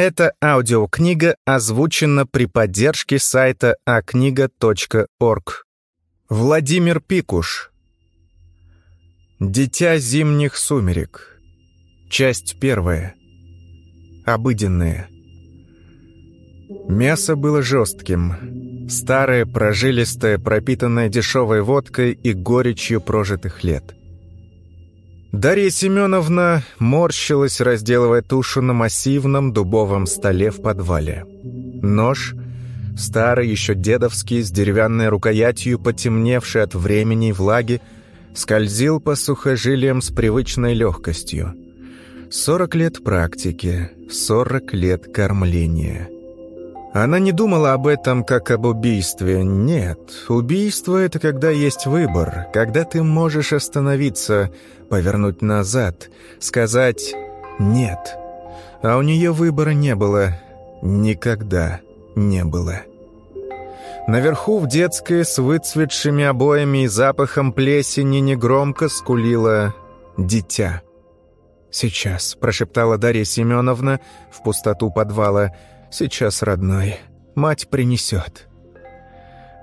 Эта аудиокнига озвучена при поддержке сайта акнига.орг. Владимир Пикуш. Дитя зимних сумерек. Часть первая. Обыденное. Мясо было жестким. Старое, прожилистое, пропитанное дешевой водкой и горечью прожитых лет. Дарья Семеновна морщилась, разделывая тушу на массивном дубовом столе в подвале. Нож, старый, еще дедовский, с деревянной рукоятью, потемневший от времени и влаги, скользил по сухожилиям с привычной легкостью. Сорок лет практики, сорок лет кормления — она не думала об этом как об убийстве. Нет, убийство — это когда есть выбор, когда ты можешь остановиться, повернуть назад, сказать «нет». А у нее выбора не было. Никогда не было. Наверху в детской с выцветшими обоями и запахом плесени негромко скулило «дитя». «Сейчас», — прошептала Дарья Семеновна в пустоту подвала, — Сейчас, родной, мать принесет.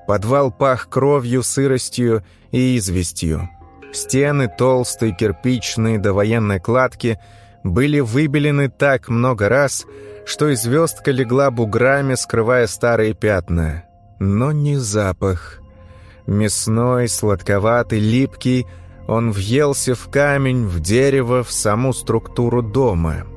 Подвал пах кровью, сыростью и известью. Стены толстые, кирпичные, до военной кладки были выбелены так много раз, что и звездка легла буграми, скрывая старые пятна. Но не запах. Мясной, сладковатый, липкий, он въелся в камень, в дерево, в саму структуру дома —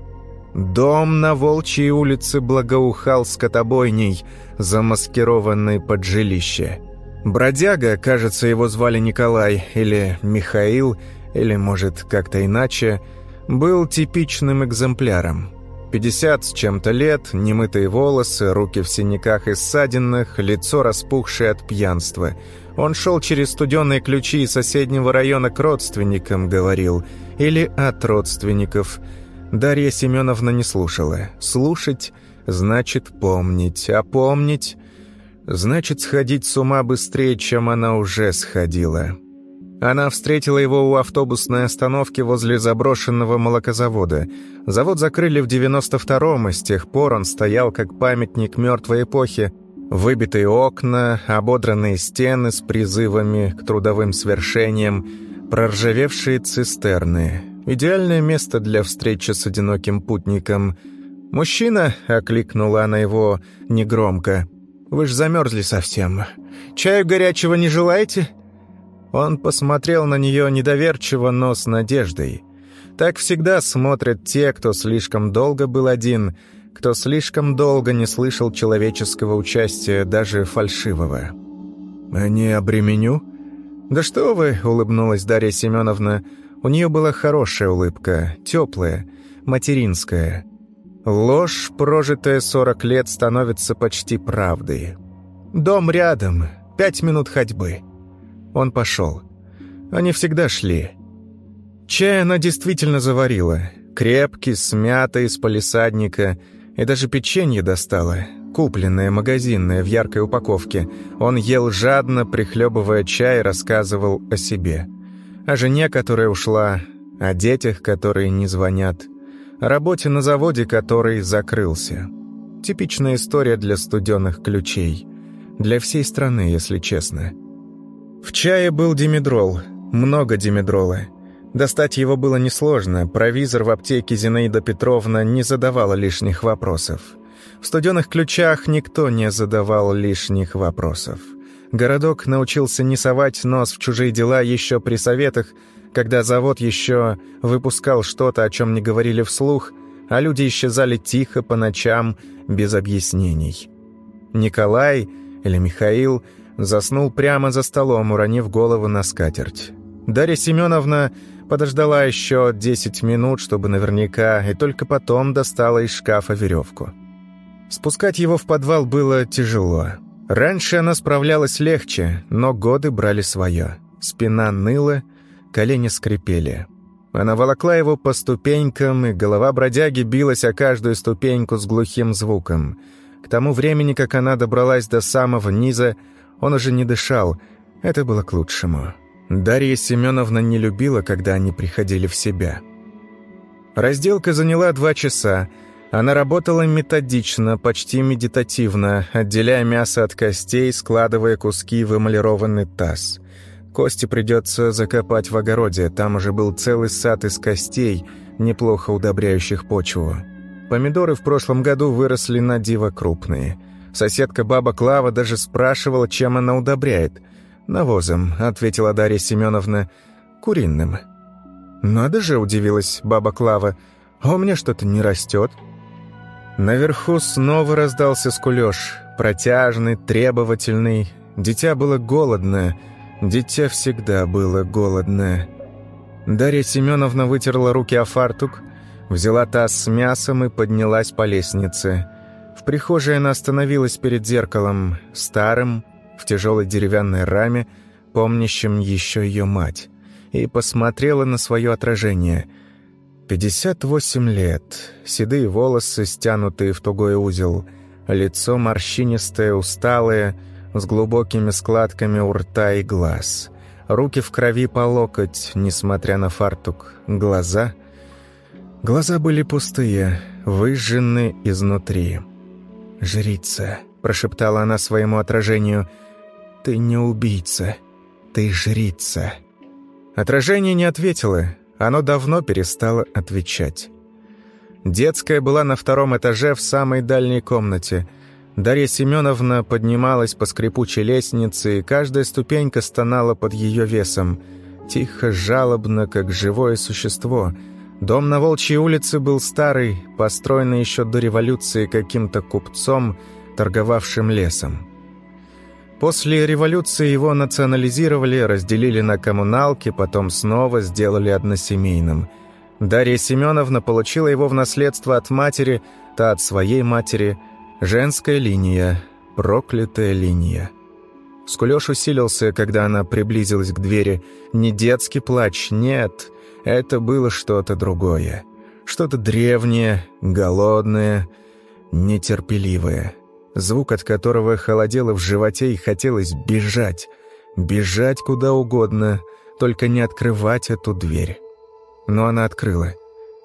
Дом на Волчьей улице благоухал скотобойней, замаскированной под жилище. Бродяга, кажется, его звали Николай, или Михаил, или, может, как-то иначе, был типичным экземпляром. 50 с чем-то лет, немытые волосы, руки в синяках и ссадинах, лицо распухшее от пьянства. Он шел через студенные ключи соседнего района к родственникам, говорил, или от родственников – Дарья Семеновна не слушала. Слушать значит помнить, а помнить значит сходить с ума быстрее, чем она уже сходила. Она встретила его у автобусной остановки возле заброшенного молокозавода. Завод закрыли в 92-м, и с тех пор он стоял как памятник мертвой эпохи. Выбитые окна, ободранные стены с призывами к трудовым свершениям, проржавевшие цистерны — Идеальное место для встречи с одиноким путником. «Мужчина!» — окликнула она его негромко. «Вы ж замерзли совсем. Чаю горячего не желаете?» Он посмотрел на нее недоверчиво, но с надеждой. Так всегда смотрят те, кто слишком долго был один, кто слишком долго не слышал человеческого участия, даже фальшивого. «А не обременю?» «Да что вы!» — улыбнулась Дарья Семеновна — у нее была хорошая улыбка, теплая, материнская. Ложь, прожитая сорок лет, становится почти правдой. «Дом рядом, пять минут ходьбы». Он пошел. Они всегда шли. Чай она действительно заварила. Крепкий, смятый, из палисадника. И даже печенье достала. Купленное, магазинное, в яркой упаковке. Он ел жадно, прихлебывая чай, рассказывал о себе о жене, которая ушла, о детях, которые не звонят, о работе на заводе, который закрылся. Типичная история для студенных ключей. Для всей страны, если честно. В чае был димедрол, много димедрола. Достать его было несложно, провизор в аптеке Зинаида Петровна не задавала лишних вопросов. В студенных ключах никто не задавал лишних вопросов. Городок научился не совать нос в чужие дела еще при советах, когда завод еще выпускал что-то, о чем не говорили вслух, а люди исчезали тихо по ночам, без объяснений. Николай или Михаил заснул прямо за столом, уронив голову на скатерть. Дарья Семеновна подождала еще десять минут, чтобы наверняка, и только потом достала из шкафа веревку. Спускать его в подвал было тяжело. Раньше она справлялась легче, но годы брали свое. Спина ныла, колени скрипели. Она волокла его по ступенькам, и голова бродяги билась о каждую ступеньку с глухим звуком. К тому времени, как она добралась до самого низа, он уже не дышал. Это было к лучшему. Дарья Семеновна не любила, когда они приходили в себя. Разделка заняла два часа. Она работала методично, почти медитативно, отделяя мясо от костей, складывая куски в эмалированный таз. Кости придется закопать в огороде, там уже был целый сад из костей, неплохо удобряющих почву. Помидоры в прошлом году выросли на диво крупные. Соседка баба Клава даже спрашивала, чем она удобряет. «Навозом», — ответила Дарья Семеновна, — «куриным». «Надо же», — удивилась баба Клава, — «а у меня что-то не растет». Наверху снова раздался скулёж, протяжный, требовательный. Дитя было голодное, дитя всегда было голодное. Дарья Семеновна вытерла руки о фартук, взяла таз с мясом и поднялась по лестнице. В прихожей она остановилась перед зеркалом, старым, в тяжелой деревянной раме, помнящим еще ее мать, и посмотрела на свое отражение — 58 лет, седые волосы, стянутые в тугой узел, лицо морщинистое, усталое, с глубокими складками у рта и глаз. Руки в крови по локоть, несмотря на фартук. Глаза... Глаза были пустые, выжжены изнутри. «Жрица», — прошептала она своему отражению, — «ты не убийца, ты жрица». Отражение не ответило, оно давно перестало отвечать. Детская была на втором этаже в самой дальней комнате. Дарья Семеновна поднималась по скрипучей лестнице, и каждая ступенька стонала под ее весом. Тихо, жалобно, как живое существо. Дом на Волчьей улице был старый, построенный еще до революции каким-то купцом, торговавшим лесом. После революции его национализировали, разделили на коммуналки, потом снова сделали односемейным. Дарья Семеновна получила его в наследство от матери, та от своей матери. Женская линия, проклятая линия. Скулёж усилился, когда она приблизилась к двери. Не детский плач, нет, это было что-то другое. Что-то древнее, голодное, нетерпеливое звук от которого холодело в животе и хотелось бежать. Бежать куда угодно, только не открывать эту дверь. Но она открыла.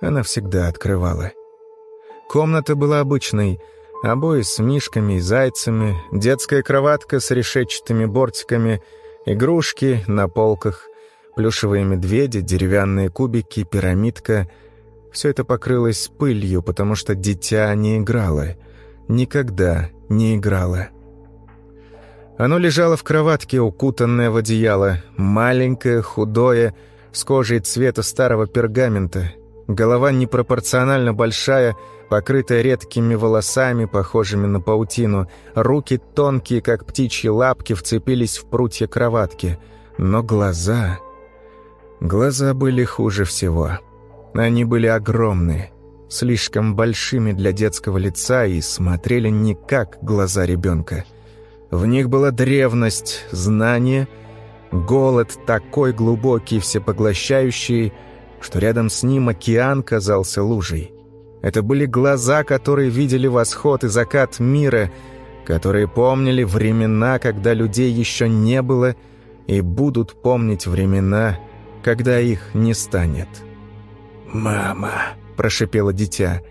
Она всегда открывала. Комната была обычной. Обои с мишками и зайцами, детская кроватка с решетчатыми бортиками, игрушки на полках, плюшевые медведи, деревянные кубики, пирамидка. Все это покрылось пылью, потому что дитя не играло. Никогда не играло. Оно лежало в кроватке, укутанное в одеяло, маленькое, худое, с кожей цвета старого пергамента. Голова непропорционально большая, покрытая редкими волосами, похожими на паутину. Руки тонкие, как птичьи лапки, вцепились в прутья кроватки. Но глаза... Глаза были хуже всего. Они были огромные слишком большими для детского лица и смотрели не как глаза ребенка. В них была древность, знание, голод такой глубокий, всепоглощающий, что рядом с ним океан казался лужей. Это были глаза, которые видели восход и закат мира, которые помнили времена, когда людей еще не было, и будут помнить времена, когда их не станет. «Мама!» — прошипело дитя.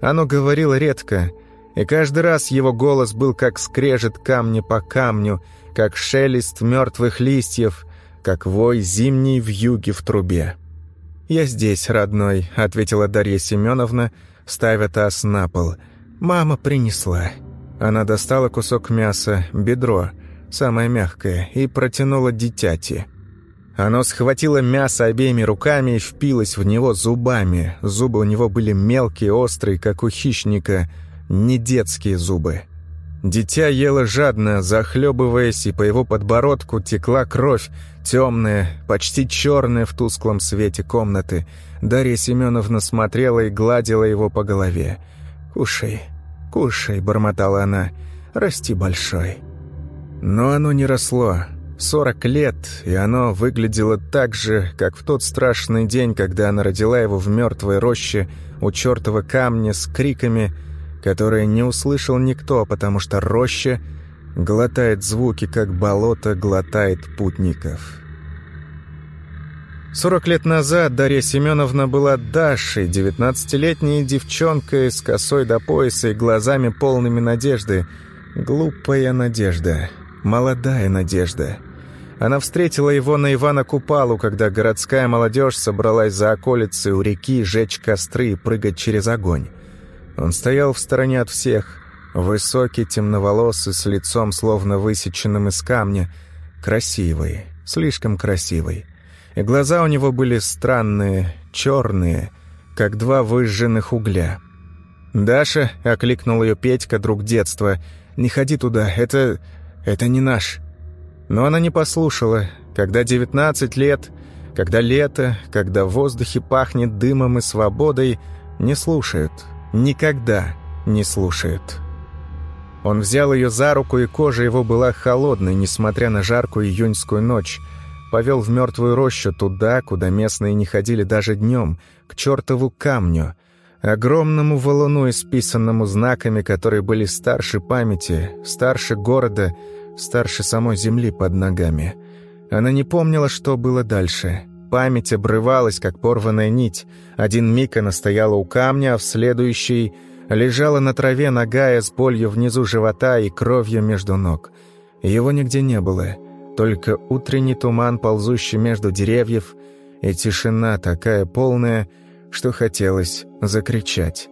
Оно говорило редко, и каждый раз его голос был как скрежет камня по камню, как шелест мертвых листьев, как вой зимней вьюги в трубе. «Я здесь, родной», — ответила Дарья Семеновна, ставя таз на пол. «Мама принесла». Она достала кусок мяса, бедро, самое мягкое, и протянула дитяти. Оно схватило мясо обеими руками и впилось в него зубами. Зубы у него были мелкие, острые, как у хищника, не детские зубы. Дитя ело жадно, захлебываясь, и по его подбородку текла кровь, темная, почти черная в тусклом свете комнаты. Дарья Семеновна смотрела и гладила его по голове. «Кушай, кушай», — бормотала она, — «расти большой». Но оно не росло. Сорок лет, и оно выглядело так же, как в тот страшный день, когда она родила его в мертвой роще у чертова камня с криками, которые не услышал никто, потому что роща глотает звуки, как болото глотает путников. Сорок лет назад Дарья Семеновна была Дашей, девятнадцатилетней девчонкой с косой до пояса и глазами полными надежды. Глупая надежда, молодая надежда. Она встретила его на Ивана Купалу, когда городская молодежь собралась за околицей у реки жечь костры и прыгать через огонь. Он стоял в стороне от всех, высокий, темноволосый, с лицом словно высеченным из камня, красивый, слишком красивый и глаза у него были странные, черные, как два выжженных угля. «Даша», — окликнул ее Петька, друг детства, — «не ходи туда, это... это не наш». Но она не послушала. Когда девятнадцать лет, когда лето, когда в воздухе пахнет дымом и свободой, не слушают, никогда не слушают. Он взял ее за руку, и кожа его была холодной, несмотря на жаркую июньскую ночь — повел в мертвую рощу туда, куда местные не ходили даже днем, к чертову камню, огромному валуну, исписанному знаками, которые были старше памяти, старше города, старше самой земли под ногами. Она не помнила, что было дальше. Память обрывалась, как порванная нить. Один миг она стояла у камня, а в следующий лежала на траве ногая с болью внизу живота и кровью между ног. Его нигде не было. Только утренний туман, ползущий между деревьев, и тишина такая полная, что хотелось закричать.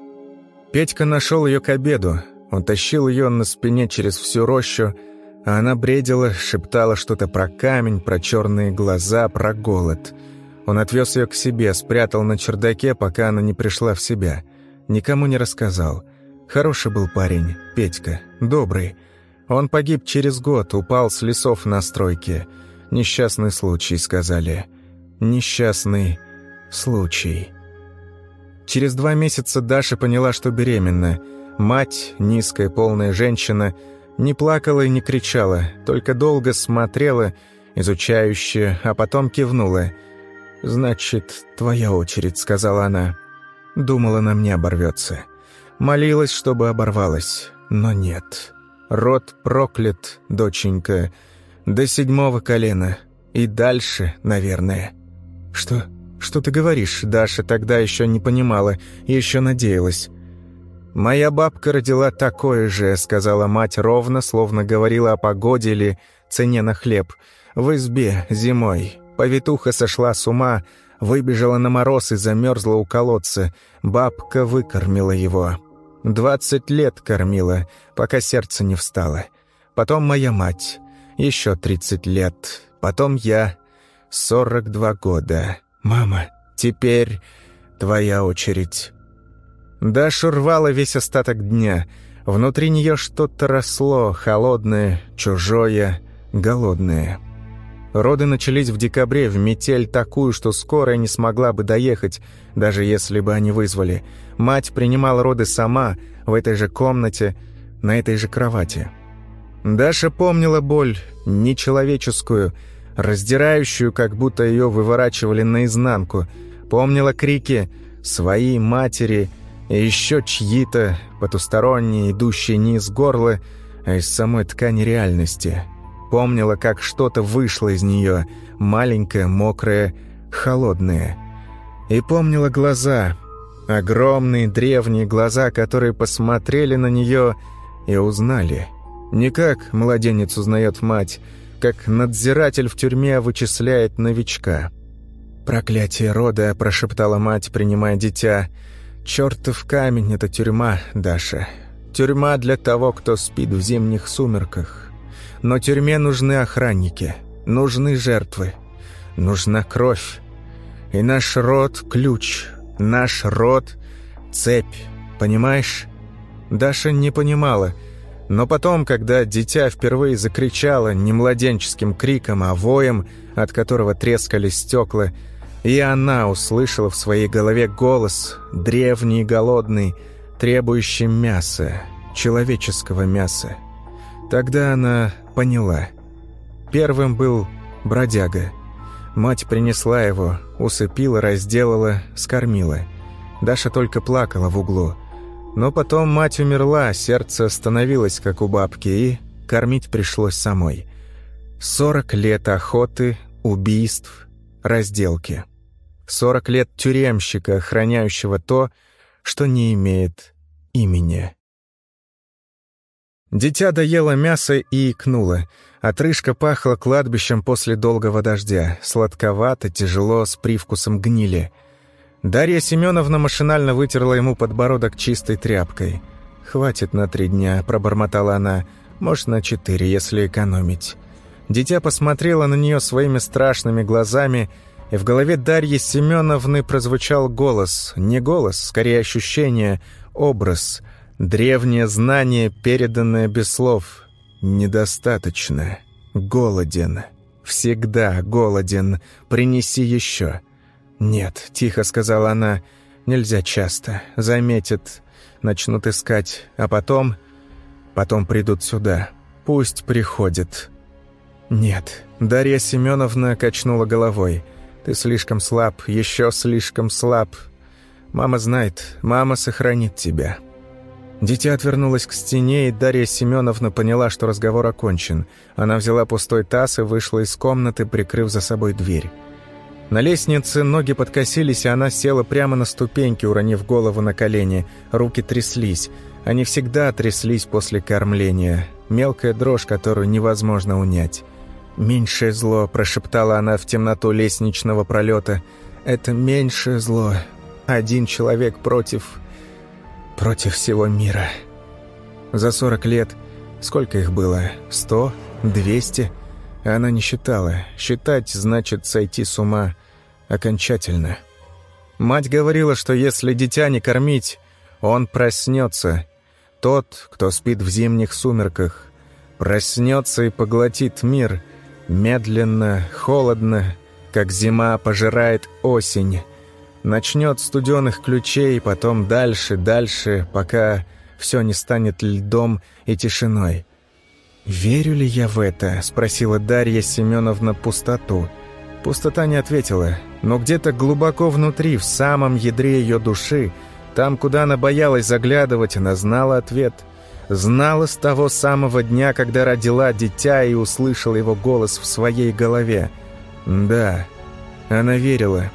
Петька нашел ее к обеду. Он тащил ее на спине через всю рощу, а она бредила, шептала что-то про камень, про черные глаза, про голод. Он отвез ее к себе, спрятал на чердаке, пока она не пришла в себя. Никому не рассказал. Хороший был парень, Петька, добрый. Он погиб через год, упал с лесов на стройке. Несчастный случай, сказали. Несчастный случай. Через два месяца Даша поняла, что беременна. Мать, низкая полная женщина, не плакала и не кричала, только долго смотрела, изучающе, а потом кивнула. «Значит, твоя очередь», — сказала она. Думала, на мне оборвется. Молилась, чтобы оборвалась, но нет. Род проклят, доченька, до седьмого колена. И дальше, наверное. Что? Что ты говоришь? Даша тогда еще не понимала, еще надеялась. «Моя бабка родила такое же», — сказала мать ровно, словно говорила о погоде или цене на хлеб. «В избе, зимой. Повитуха сошла с ума, выбежала на мороз и замерзла у колодца. Бабка выкормила его. Двадцать лет кормила, пока сердце не встало. Потом моя мать. Еще тридцать лет. Потом я. Сорок два года. Мама, теперь твоя очередь. Даша рвала весь остаток дня. Внутри нее что-то росло, холодное, чужое, голодное. Роды начались в декабре, в метель такую, что скорая не смогла бы доехать, даже если бы они вызвали. Мать принимала роды сама, в этой же комнате, на этой же кровати. Даша помнила боль, нечеловеческую, раздирающую, как будто ее выворачивали наизнанку. Помнила крики «своей матери» и еще чьи-то, потусторонние, идущие не из горла, а из самой ткани реальности – Помнила, как что-то вышло из нее, маленькое, мокрое, холодное. И помнила глаза, огромные древние глаза, которые посмотрели на нее и узнали. Не как младенец узнает мать, как надзиратель в тюрьме вычисляет новичка. «Проклятие рода», — прошептала мать, принимая дитя. «Чертов камень — это тюрьма, Даша. Тюрьма для того, кто спит в зимних сумерках. Но тюрьме нужны охранники, нужны жертвы, нужна кровь. И наш род — ключ, наш род — цепь, понимаешь? Даша не понимала, но потом, когда дитя впервые закричало не младенческим криком, а воем, от которого трескали стекла, и она услышала в своей голове голос, древний и голодный, требующий мяса, человеческого мяса. Тогда она поняла. Первым был бродяга. Мать принесла его, усыпила, разделала, скормила. Даша только плакала в углу. Но потом мать умерла, сердце остановилось, как у бабки, и кормить пришлось самой. Сорок лет охоты, убийств, разделки. Сорок лет тюремщика, охраняющего то, что не имеет имени. Дитя доело мясо и икнуло. Отрыжка пахла кладбищем после долгого дождя, сладковато, тяжело, с привкусом гнили. Дарья Семеновна машинально вытерла ему подбородок чистой тряпкой. «Хватит на три дня», — пробормотала она, — «может, на четыре, если экономить». Дитя посмотрело на нее своими страшными глазами, и в голове Дарьи Семеновны прозвучал голос. Не голос, скорее ощущение, образ. Древнее знание, переданное без слов. Недостаточно. Голоден. Всегда голоден. Принеси еще. «Нет», — тихо сказала она, — «нельзя часто. Заметят, начнут искать. А потом... Потом придут сюда. Пусть приходят». «Нет», — Дарья Семеновна качнула головой. «Ты слишком слаб, еще слишком слаб. Мама знает, мама сохранит тебя». Дитя отвернулось к стене, и Дарья Семеновна поняла, что разговор окончен. Она взяла пустой таз и вышла из комнаты, прикрыв за собой дверь. На лестнице ноги подкосились, и она села прямо на ступеньки, уронив голову на колени. Руки тряслись. Они всегда тряслись после кормления. Мелкая дрожь, которую невозможно унять. «Меньшее зло», — прошептала она в темноту лестничного пролета. «Это меньшее зло. Один человек против... против всего мира». За сорок лет... Сколько их было? Сто? Двести? Она не считала. Считать значит сойти с ума окончательно. Мать говорила, что если дитя не кормить, он проснется. Тот, кто спит в зимних сумерках, проснется и поглотит мир — Медленно, холодно, как зима пожирает осень. Начнет студеных ключей, потом дальше, дальше, пока все не станет льдом и тишиной. «Верю ли я в это?» — спросила Дарья Семеновна пустоту. Пустота не ответила, но где-то глубоко внутри, в самом ядре ее души, там, куда она боялась заглядывать, она знала ответ — Знала с того самого дня, когда родила дитя и услышала его голос в своей голове. Да, она верила,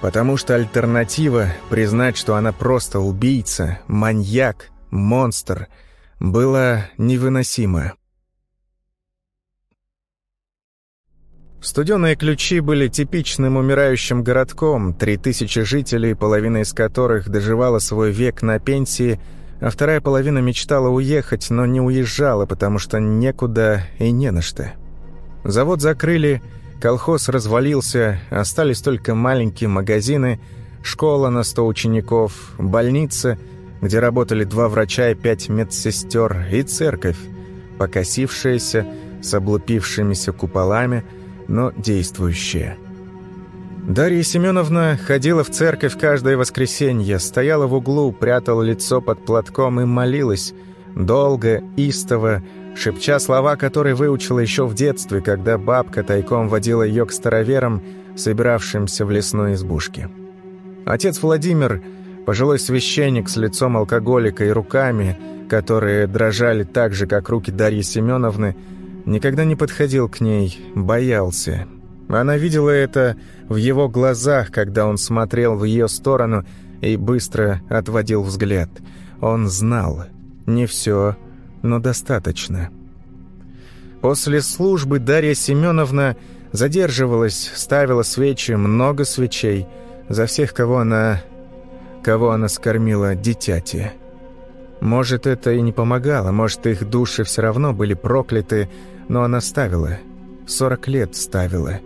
потому что альтернатива — признать, что она просто убийца, маньяк, монстр — была невыносима. Студеные ключи были типичным умирающим городком, три тысячи жителей, половина из которых доживала свой век на пенсии — а вторая половина мечтала уехать, но не уезжала, потому что некуда и не на что. Завод закрыли, колхоз развалился, остались только маленькие магазины, школа на сто учеников, больница, где работали два врача и пять медсестер, и церковь, покосившаяся, с облупившимися куполами, но действующая – Дарья Семеновна ходила в церковь каждое воскресенье, стояла в углу, прятала лицо под платком и молилась, долго, истово, шепча слова, которые выучила еще в детстве, когда бабка тайком водила ее к староверам, собиравшимся в лесной избушке. Отец Владимир, пожилой священник с лицом алкоголика и руками, которые дрожали так же, как руки Дарьи Семеновны, никогда не подходил к ней, боялся, она видела это в его глазах, когда он смотрел в ее сторону и быстро отводил взгляд. Он знал. Не все, но достаточно. После службы Дарья Семеновна задерживалась, ставила свечи, много свечей, за всех, кого она... кого она скормила дитяти. Может, это и не помогало, может, их души все равно были прокляты, но она ставила. Сорок лет ставила.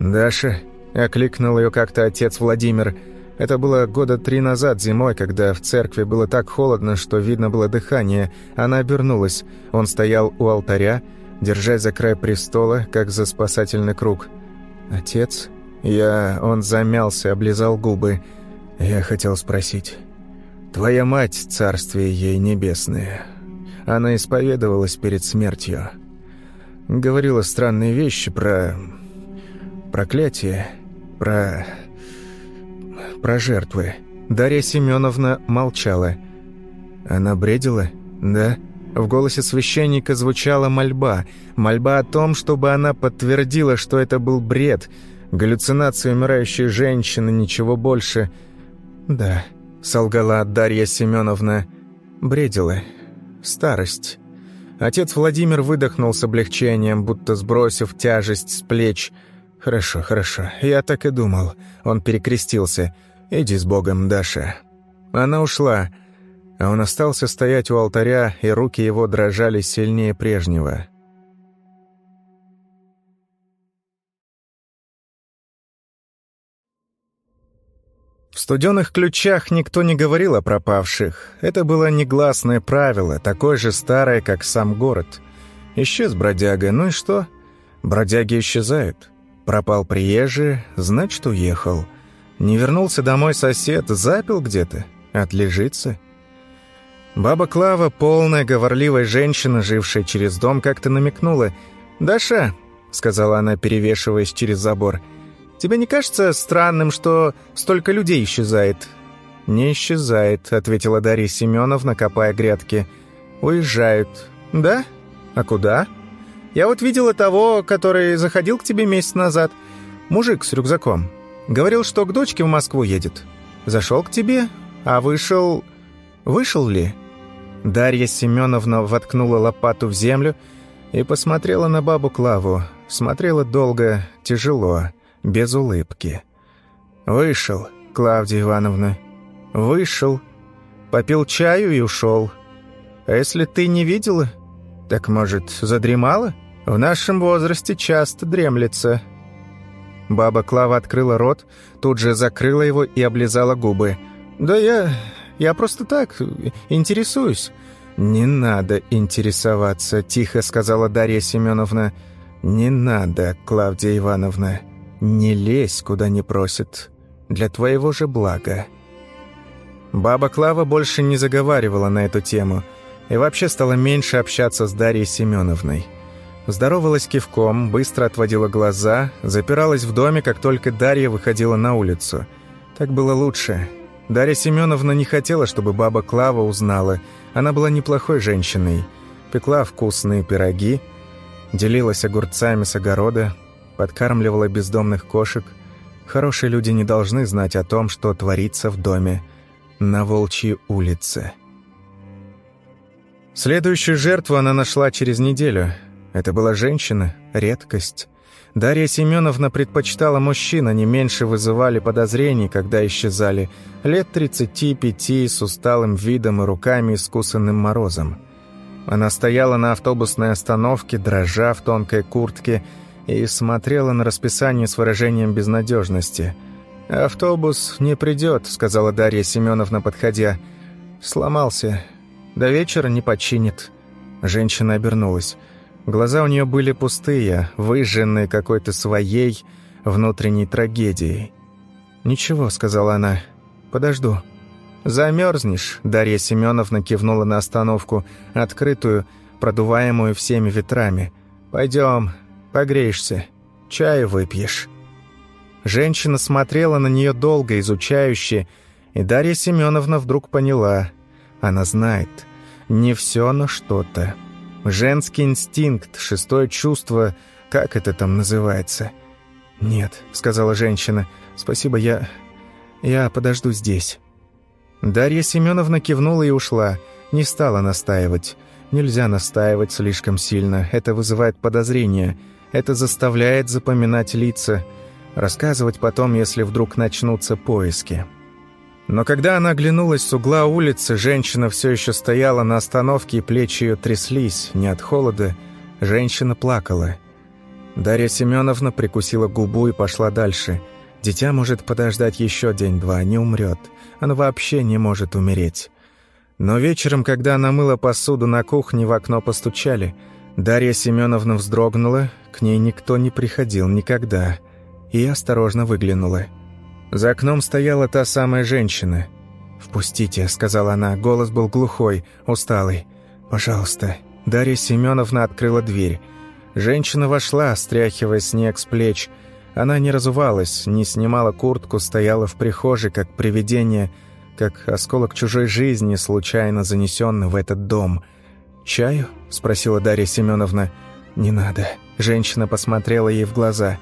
«Даша?» — окликнул ее как-то отец Владимир. Это было года три назад зимой, когда в церкви было так холодно, что видно было дыхание. Она обернулась. Он стоял у алтаря, держась за край престола, как за спасательный круг. «Отец?» Я... Он замялся, облизал губы. Я хотел спросить. «Твоя мать, царствие ей небесное». Она исповедовалась перед смертью. Говорила странные вещи про проклятие, про... про жертвы. Дарья Семеновна молчала. Она бредила? Да. В голосе священника звучала мольба. Мольба о том, чтобы она подтвердила, что это был бред. Галлюцинации умирающей женщины, ничего больше. Да, солгала Дарья Семеновна. Бредила. Старость. Отец Владимир выдохнул с облегчением, будто сбросив тяжесть с плеч. «Хорошо, хорошо, я так и думал». Он перекрестился. «Иди с Богом, Даша». Она ушла, а он остался стоять у алтаря, и руки его дрожали сильнее прежнего. В студенных ключах никто не говорил о пропавших. Это было негласное правило, такое же старое, как сам город. Исчез бродяга, ну и что? Бродяги исчезают. Пропал приезжий, значит, уехал. Не вернулся домой сосед, запил где-то, отлежится. Баба Клава, полная говорливая женщина, жившая через дом, как-то намекнула. «Даша», — сказала она, перевешиваясь через забор, — Тебе не кажется странным, что столько людей исчезает?» «Не исчезает», — ответила Дарья Семеновна, копая грядки. «Уезжают». «Да? А куда?» «Я вот видела того, который заходил к тебе месяц назад. Мужик с рюкзаком. Говорил, что к дочке в Москву едет. Зашел к тебе, а вышел... Вышел ли?» Дарья Семеновна воткнула лопату в землю и посмотрела на бабу Клаву. Смотрела долго, тяжело без улыбки. «Вышел, Клавдия Ивановна, вышел. Попил чаю и ушел. А если ты не видела, так, может, задремала? В нашем возрасте часто дремлется». Баба Клава открыла рот, тут же закрыла его и облизала губы. «Да я... я просто так интересуюсь». «Не надо интересоваться», — тихо сказала Дарья Семеновна. «Не надо, Клавдия Ивановна. «Не лезь, куда не просят. Для твоего же блага». Баба Клава больше не заговаривала на эту тему и вообще стала меньше общаться с Дарьей Семеновной. Здоровалась кивком, быстро отводила глаза, запиралась в доме, как только Дарья выходила на улицу. Так было лучше. Дарья Семеновна не хотела, чтобы баба Клава узнала. Она была неплохой женщиной. Пекла вкусные пироги, делилась огурцами с огорода, подкармливала бездомных кошек. Хорошие люди не должны знать о том, что творится в доме на Волчьей улице. Следующую жертву она нашла через неделю. Это была женщина, редкость. Дарья Семеновна предпочитала мужчин, они меньше вызывали подозрений, когда исчезали. Лет 35 с усталым видом и руками, искусанным морозом. Она стояла на автобусной остановке, дрожа в тонкой куртке, и смотрела на расписание с выражением безнадежности. «Автобус не придет», — сказала Дарья Семеновна, подходя. «Сломался. До вечера не починит». Женщина обернулась. Глаза у нее были пустые, выжженные какой-то своей внутренней трагедией. «Ничего», — сказала она, — «подожду». «Замерзнешь», — Дарья Семеновна кивнула на остановку, открытую, продуваемую всеми ветрами. «Пойдем, Погреешься, чаю выпьешь». Женщина смотрела на нее долго, изучающе, и Дарья Семеновна вдруг поняла. Она знает. Не все, но что-то. Женский инстинкт, шестое чувство, как это там называется? «Нет», — сказала женщина, — «спасибо, я... я подожду здесь». Дарья Семеновна кивнула и ушла, не стала настаивать. Нельзя настаивать слишком сильно, это вызывает подозрения — это заставляет запоминать лица, рассказывать потом, если вдруг начнутся поиски. Но когда она оглянулась с угла улицы, женщина все еще стояла на остановке, и плечи ее тряслись, не от холода. Женщина плакала. Дарья Семеновна прикусила губу и пошла дальше. Дитя может подождать еще день-два, не умрет. Оно вообще не может умереть. Но вечером, когда она мыла посуду на кухне, в окно постучали – Дарья Семеновна вздрогнула, к ней никто не приходил никогда, и осторожно выглянула. За окном стояла та самая женщина. «Впустите», — сказала она, голос был глухой, усталый. «Пожалуйста». Дарья Семеновна открыла дверь. Женщина вошла, стряхивая снег с плеч. Она не разувалась, не снимала куртку, стояла в прихожей, как привидение, как осколок чужой жизни, случайно занесенный в этот дом — «Чаю?» – спросила Дарья Семеновна. «Не надо». Женщина посмотрела ей в глаза.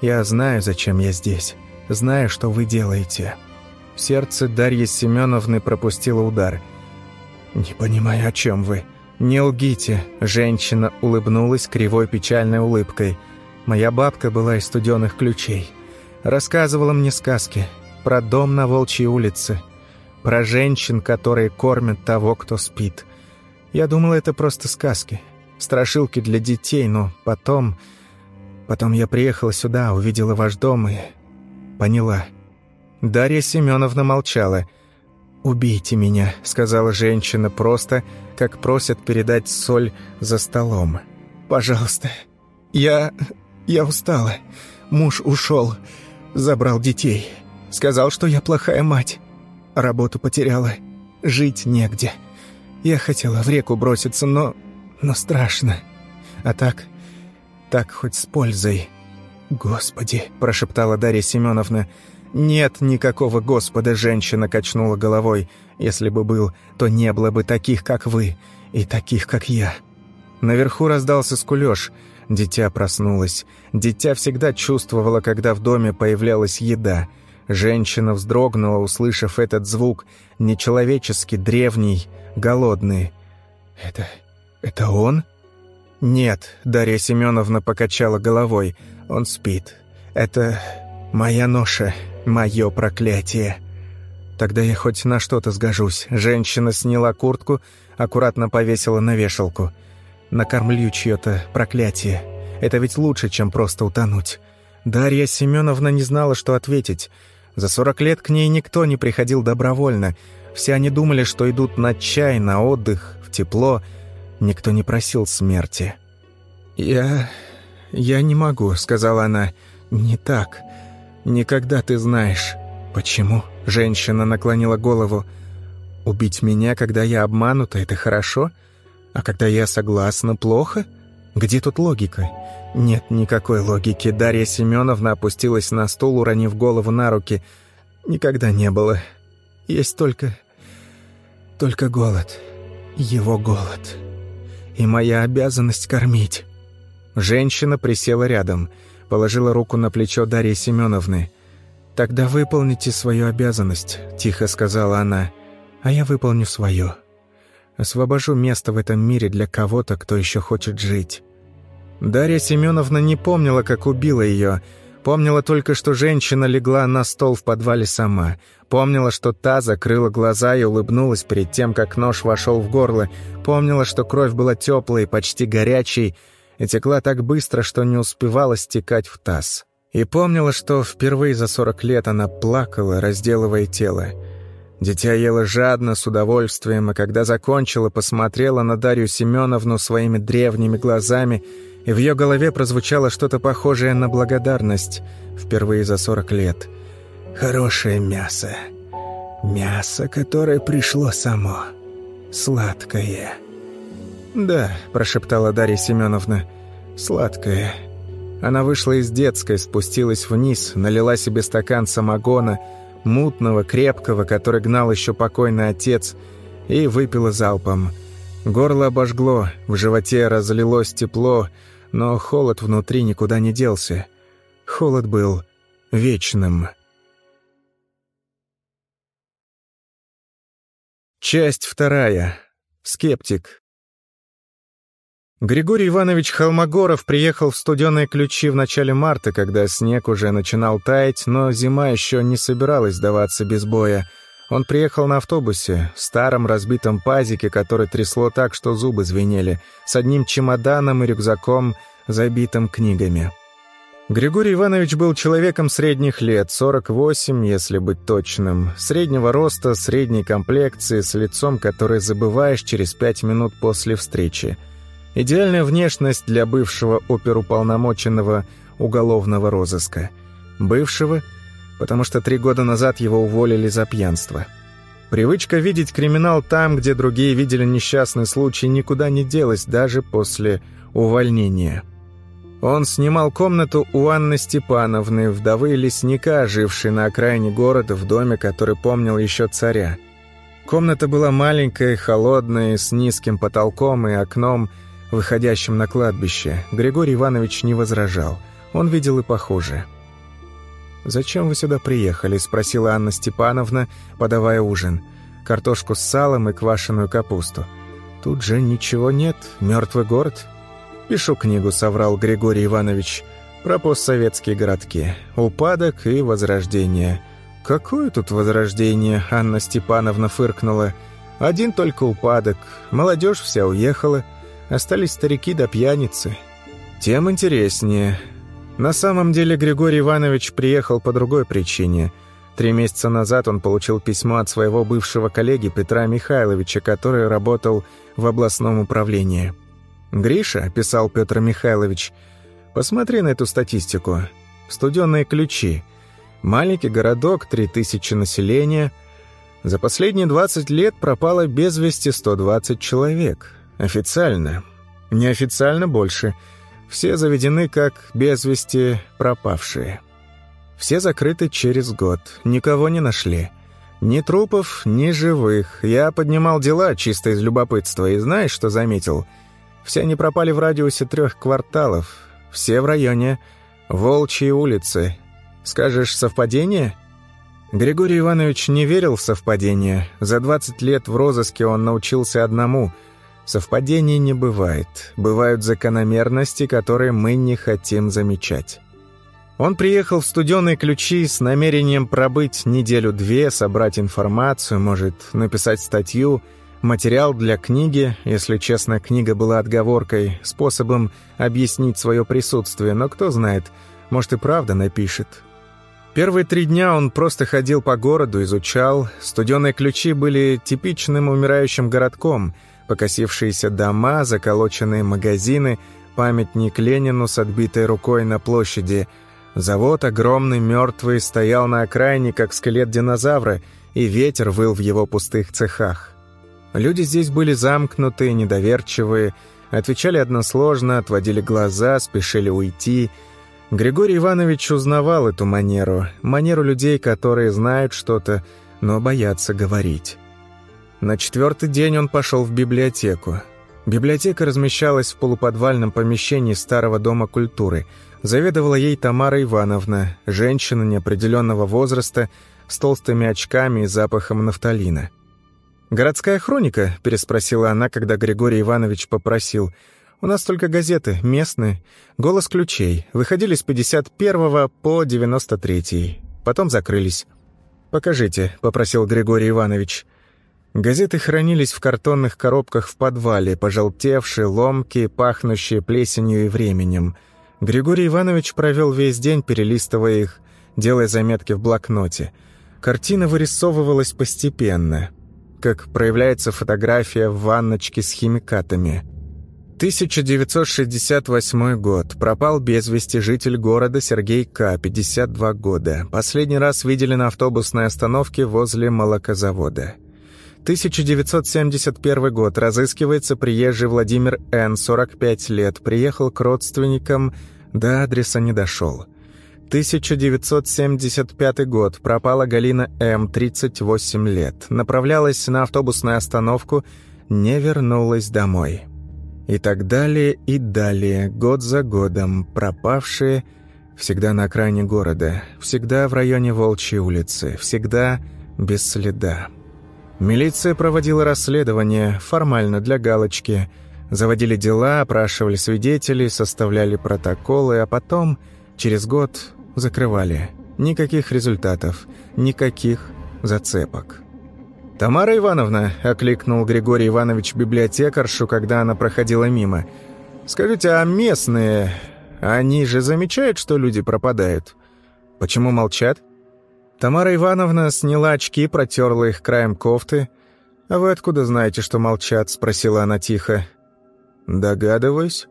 Я знаю, зачем я здесь. Знаю, что вы делаете». Сердце Дарьи Семеновны пропустило удар. «Не понимаю, о чем вы. Не лгите». Женщина улыбнулась кривой печальной улыбкой. «Моя бабка была из студенных ключей. Рассказывала мне сказки про дом на Волчьей улице, про женщин, которые кормят того, кто спит. Я думала, это просто сказки, страшилки для детей, но потом... Потом я приехала сюда, увидела ваш дом и... поняла. Дарья Семеновна молчала. «Убейте меня», — сказала женщина просто, как просят передать соль за столом. «Пожалуйста. Я... я устала. Муж ушел, забрал детей. Сказал, что я плохая мать. Работу потеряла. Жить негде. Я хотела в реку броситься, но... но страшно. А так... так хоть с пользой. «Господи!» – прошептала Дарья Семеновна. «Нет никакого Господа!» – женщина качнула головой. «Если бы был, то не было бы таких, как вы, и таких, как я». Наверху раздался скулёж. Дитя проснулось. Дитя всегда чувствовало, когда в доме появлялась еда – Женщина вздрогнула, услышав этот звук, нечеловечески древний, голодный. «Это... это он?» «Нет», — Дарья Семеновна покачала головой, — «он спит. Это моя ноша, мое проклятие». «Тогда я хоть на что-то сгожусь». Женщина сняла куртку, аккуратно повесила на вешалку. «Накормлю чье-то проклятие. Это ведь лучше, чем просто утонуть». Дарья Семеновна не знала, что ответить. За сорок лет к ней никто не приходил добровольно. Все они думали, что идут на чай, на отдых, в тепло. Никто не просил смерти. «Я... я не могу», — сказала она. «Не так. Никогда ты знаешь». «Почему?» — женщина наклонила голову. «Убить меня, когда я обманута, это хорошо? А когда я согласна, плохо? Где тут логика?» «Нет никакой логики». Дарья Семеновна опустилась на стул, уронив голову на руки. «Никогда не было. Есть только... только голод. Его голод. И моя обязанность кормить». Женщина присела рядом, положила руку на плечо Дарьи Семеновны. «Тогда выполните свою обязанность», — тихо сказала она, — «а я выполню свою. Освобожу место в этом мире для кого-то, кто еще хочет жить». Дарья Семеновна не помнила, как убила ее. Помнила только, что женщина легла на стол в подвале сама. Помнила, что та закрыла глаза и улыбнулась перед тем, как нож вошел в горло. Помнила, что кровь была теплой, почти горячей, и текла так быстро, что не успевала стекать в таз. И помнила, что впервые за сорок лет она плакала, разделывая тело. Дитя ела жадно, с удовольствием, и когда закончила, посмотрела на Дарью Семеновну своими древними глазами — и в ее голове прозвучало что-то похожее на благодарность впервые за сорок лет. «Хорошее мясо. Мясо, которое пришло само. Сладкое». «Да», — прошептала Дарья Семеновна, — «сладкое». Она вышла из детской, спустилась вниз, налила себе стакан самогона, мутного, крепкого, который гнал еще покойный отец, и выпила залпом. Горло обожгло, в животе разлилось тепло, но холод внутри никуда не делся. Холод был вечным. Часть вторая. Скептик. Григорий Иванович Холмогоров приехал в студеные ключи в начале марта, когда снег уже начинал таять, но зима еще не собиралась сдаваться без боя. Он приехал на автобусе, старом разбитом пазике, который трясло так, что зубы звенели, с одним чемоданом и рюкзаком, забитым книгами. Григорий Иванович был человеком средних лет, 48, если быть точным, среднего роста, средней комплекции, с лицом, которое забываешь через пять минут после встречи. Идеальная внешность для бывшего оперуполномоченного уголовного розыска. Бывшего – потому что три года назад его уволили за пьянство. Привычка видеть криминал там, где другие видели несчастный случай, никуда не делась даже после увольнения. Он снимал комнату у Анны Степановны, вдовы лесника, жившей на окраине города в доме, который помнил еще царя. Комната была маленькая, холодная, с низким потолком и окном, выходящим на кладбище. Григорий Иванович не возражал. Он видел и похуже. «Зачем вы сюда приехали?» — спросила Анна Степановна, подавая ужин. «Картошку с салом и квашеную капусту. Тут же ничего нет, мертвый город». «Пишу книгу», — соврал Григорий Иванович, «про постсоветские городки. Упадок и возрождение». «Какое тут возрождение?» — Анна Степановна фыркнула. «Один только упадок. Молодежь вся уехала. Остались старики до да пьяницы. Тем интереснее. На самом деле Григорий Иванович приехал по другой причине. Три месяца назад он получил письмо от своего бывшего коллеги Петра Михайловича, который работал в областном управлении. «Гриша», — писал Петр Михайлович, — «посмотри на эту статистику. Студенные ключи. Маленький городок, 3000 населения. За последние 20 лет пропало без вести 120 человек. Официально. Неофициально больше — все заведены как без вести пропавшие. Все закрыты через год, никого не нашли. Ни трупов, ни живых. Я поднимал дела чисто из любопытства, и знаешь, что заметил? Все они пропали в радиусе трех кварталов. Все в районе Волчьей улицы. Скажешь, совпадение? Григорий Иванович не верил в совпадение. За 20 лет в розыске он научился одному — Совпадений не бывает. Бывают закономерности, которые мы не хотим замечать. Он приехал в студеные ключи с намерением пробыть неделю-две, собрать информацию, может, написать статью, материал для книги, если честно, книга была отговоркой, способом объяснить свое присутствие, но кто знает, может и правда напишет. Первые три дня он просто ходил по городу, изучал. Студеные ключи были типичным умирающим городком – покосившиеся дома, заколоченные магазины, памятник Ленину с отбитой рукой на площади. Завод огромный, мертвый, стоял на окраине, как скелет динозавра, и ветер выл в его пустых цехах. Люди здесь были замкнутые, недоверчивые, отвечали односложно, отводили глаза, спешили уйти. Григорий Иванович узнавал эту манеру, манеру людей, которые знают что-то, но боятся говорить. На четвертый день он пошел в библиотеку. Библиотека размещалась в полуподвальном помещении старого дома культуры. Заведовала ей Тамара Ивановна, женщина неопределенного возраста, с толстыми очками и запахом нафталина. «Городская хроника?» – переспросила она, когда Григорий Иванович попросил. «У нас только газеты, местные. Голос ключей. Выходили с 51 по 93. Потом закрылись». «Покажите», – попросил Григорий Иванович. Газеты хранились в картонных коробках в подвале, пожелтевшие, ломкие, пахнущие плесенью и временем. Григорий Иванович провел весь день, перелистывая их, делая заметки в блокноте. Картина вырисовывалась постепенно, как проявляется фотография в ванночке с химикатами. 1968 год. Пропал без вести житель города Сергей К., 52 года. Последний раз видели на автобусной остановке возле молокозавода. 1971 год. Разыскивается приезжий Владимир Н., 45 лет. Приехал к родственникам, до адреса не дошел. 1975 год. Пропала Галина М., 38 лет. Направлялась на автобусную остановку, не вернулась домой. И так далее, и далее, год за годом, пропавшие, всегда на окраине города, всегда в районе Волчьей улицы, всегда без следа. Милиция проводила расследование, формально, для галочки. Заводили дела, опрашивали свидетелей, составляли протоколы, а потом, через год, закрывали. Никаких результатов, никаких зацепок. «Тамара Ивановна», — окликнул Григорий Иванович библиотекаршу, когда она проходила мимо, «скажите, а местные, они же замечают, что люди пропадают? Почему молчат?» Тамара Ивановна сняла очки, протерла их краем кофты. «А вы откуда знаете, что молчат?» — спросила она тихо. «Догадываюсь».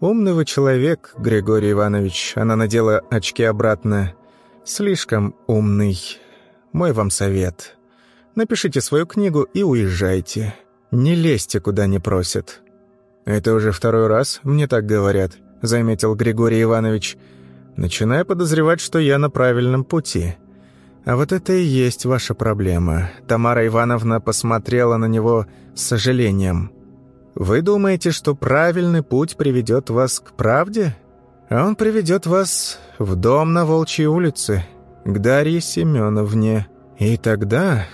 «Умный вы человек, Григорий Иванович». Она надела очки обратно. «Слишком умный. Мой вам совет. Напишите свою книгу и уезжайте. Не лезьте, куда не просят». «Это уже второй раз, мне так говорят», — заметил Григорий Иванович. «Начинаю подозревать, что я на правильном пути». «А вот это и есть ваша проблема». Тамара Ивановна посмотрела на него с сожалением. «Вы думаете, что правильный путь приведет вас к правде? А он приведет вас в дом на Волчьей улице, к Дарье Семеновне. И тогда...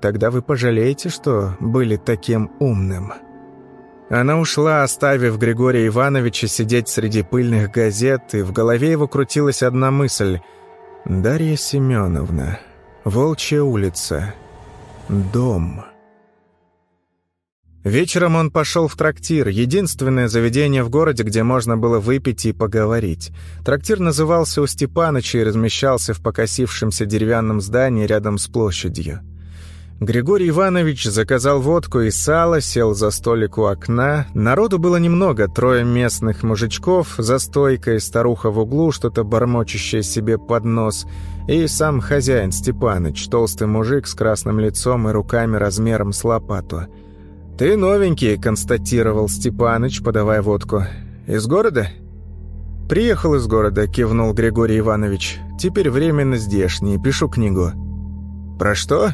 Тогда вы пожалеете, что были таким умным». Она ушла, оставив Григория Ивановича сидеть среди пыльных газет, и в голове его крутилась одна мысль. «Дарья Семеновна, Волчья улица, дом». Вечером он пошел в трактир, единственное заведение в городе, где можно было выпить и поговорить. Трактир назывался у Степаныча и размещался в покосившемся деревянном здании рядом с площадью. Григорий Иванович заказал водку и сало, сел за столик у окна. Народу было немного, трое местных мужичков за стойкой, старуха в углу, что-то бормочущее себе под нос, и сам хозяин Степаныч, толстый мужик с красным лицом и руками размером с лопату. «Ты новенький», — констатировал Степаныч, подавая водку. «Из города?» «Приехал из города», — кивнул Григорий Иванович. «Теперь временно здешний, пишу книгу». «Про что?»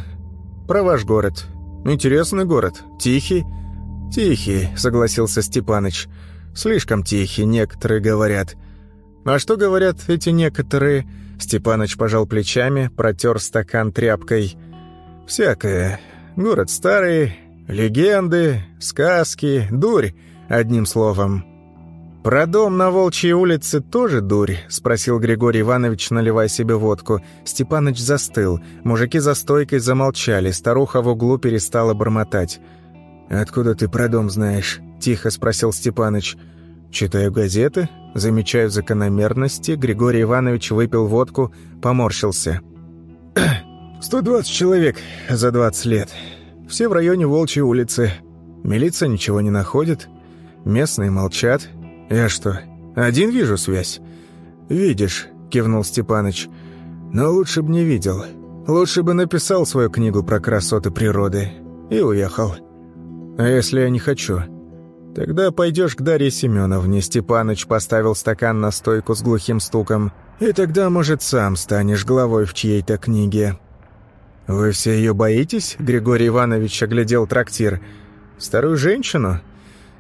«Про ваш город. Интересный город. Тихий?» «Тихий», — согласился Степаныч. «Слишком тихий, некоторые говорят». «А что говорят эти некоторые?» Степаныч пожал плечами, протер стакан тряпкой. «Всякое. Город старый, Легенды, сказки, дурь, одним словом. «Про дом на Волчьей улице тоже дурь?» — спросил Григорий Иванович, наливая себе водку. Степаныч застыл. Мужики за стойкой замолчали. Старуха в углу перестала бормотать. «Откуда ты про дом знаешь?» — тихо спросил Степаныч. «Читаю газеты, замечаю закономерности». Григорий Иванович выпил водку, поморщился. «Сто двадцать человек за двадцать лет. Все в районе Волчьей улицы. Милиция ничего не находит. Местные молчат. Я что, один вижу связь?» «Видишь», — кивнул Степаныч. «Но лучше бы не видел. Лучше бы написал свою книгу про красоты природы. И уехал. А если я не хочу?» «Тогда пойдешь к Дарье Семеновне», — Степаныч поставил стакан на стойку с глухим стуком. «И тогда, может, сам станешь главой в чьей-то книге». «Вы все ее боитесь?» — Григорий Иванович оглядел трактир. «Старую женщину?»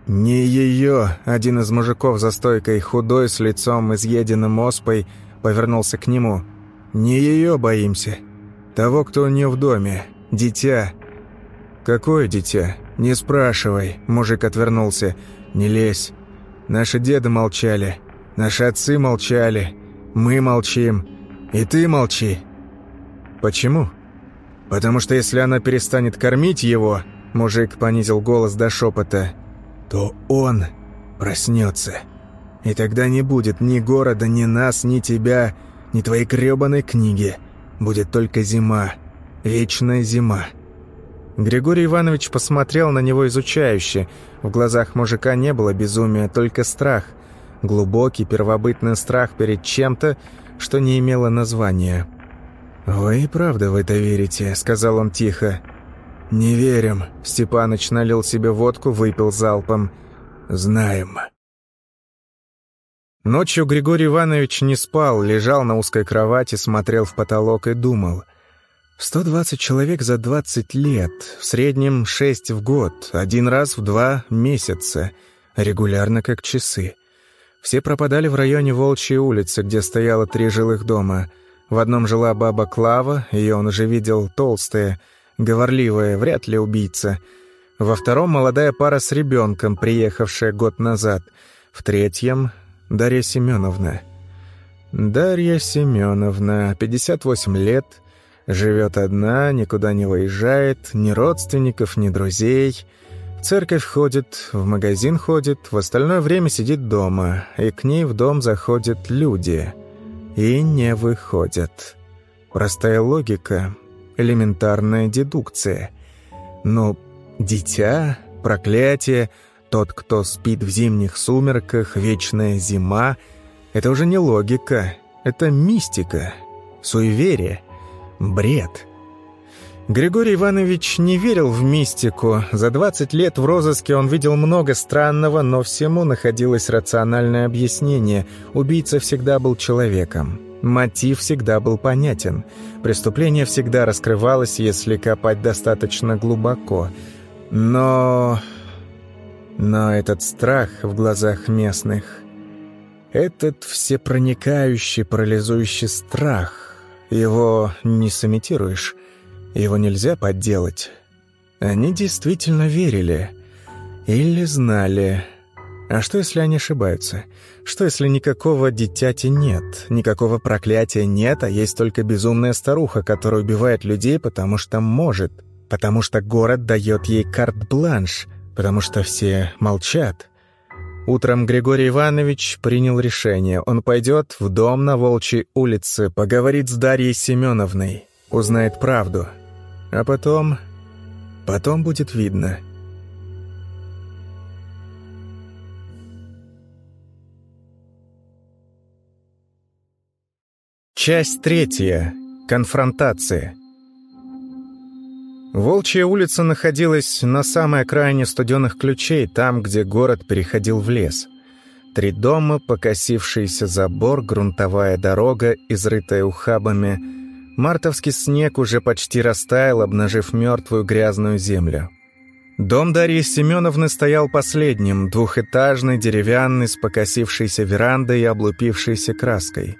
«Не ее!» — один из мужиков за стойкой, худой, с лицом изъеденным оспой, повернулся к нему. «Не ее боимся. Того, кто у нее в доме. Дитя». «Какое дитя?» «Не спрашивай», — мужик отвернулся. «Не лезь. Наши деды молчали. Наши отцы молчали. Мы молчим. И ты молчи». «Почему?» Потому что если она перестанет кормить его, мужик понизил голос до шепота, то он проснется. И тогда не будет ни города, ни нас, ни тебя, ни твоей грёбаной книги. Будет только зима. Вечная зима. Григорий Иванович посмотрел на него изучающе. В глазах мужика не было безумия, только страх. Глубокий первобытный страх перед чем-то, что не имело названия. «Вы и правда в это верите», — сказал он тихо. «Не верим», — Степаныч налил себе водку, выпил залпом. «Знаем». Ночью Григорий Иванович не спал, лежал на узкой кровати, смотрел в потолок и думал. «Сто двадцать человек за двадцать лет, в среднем шесть в год, один раз в два месяца, регулярно как часы. Все пропадали в районе Волчьей улицы, где стояло три жилых дома — в одном жила баба Клава, ее он уже видел толстая, говорливая, вряд ли убийца. Во втором молодая пара с ребенком, приехавшая год назад. В третьем — Дарья Семеновна. Дарья Семеновна, 58 лет, живет одна, никуда не выезжает, ни родственников, ни друзей. В церковь ходит, в магазин ходит, в остальное время сидит дома, и к ней в дом заходят люди — и не выходят. Простая логика, элементарная дедукция. Но дитя, проклятие, тот, кто спит в зимних сумерках, вечная зима — это уже не логика, это мистика, суеверие, бред — Григорий Иванович не верил в мистику. За 20 лет в розыске он видел много странного, но всему находилось рациональное объяснение. Убийца всегда был человеком. Мотив всегда был понятен. Преступление всегда раскрывалось, если копать достаточно глубоко. Но... Но этот страх в глазах местных... Этот всепроникающий, парализующий страх. Его не сымитируешь, его нельзя подделать. Они действительно верили. Или знали. А что, если они ошибаются? Что, если никакого дитяти нет, никакого проклятия нет, а есть только безумная старуха, которая убивает людей, потому что может, потому что город дает ей карт-бланш, потому что все молчат? Утром Григорий Иванович принял решение. Он пойдет в дом на Волчьей улице, поговорит с Дарьей Семеновной, узнает правду. А потом... Потом будет видно. Часть третья. Конфронтация. Волчья улица находилась на самой окраине студенных ключей, там, где город переходил в лес. Три дома, покосившийся забор, грунтовая дорога, изрытая ухабами. Мартовский снег уже почти растаял, обнажив мертвую грязную землю. Дом Дарьи Семеновны стоял последним, двухэтажный, деревянный, с покосившейся верандой и облупившейся краской.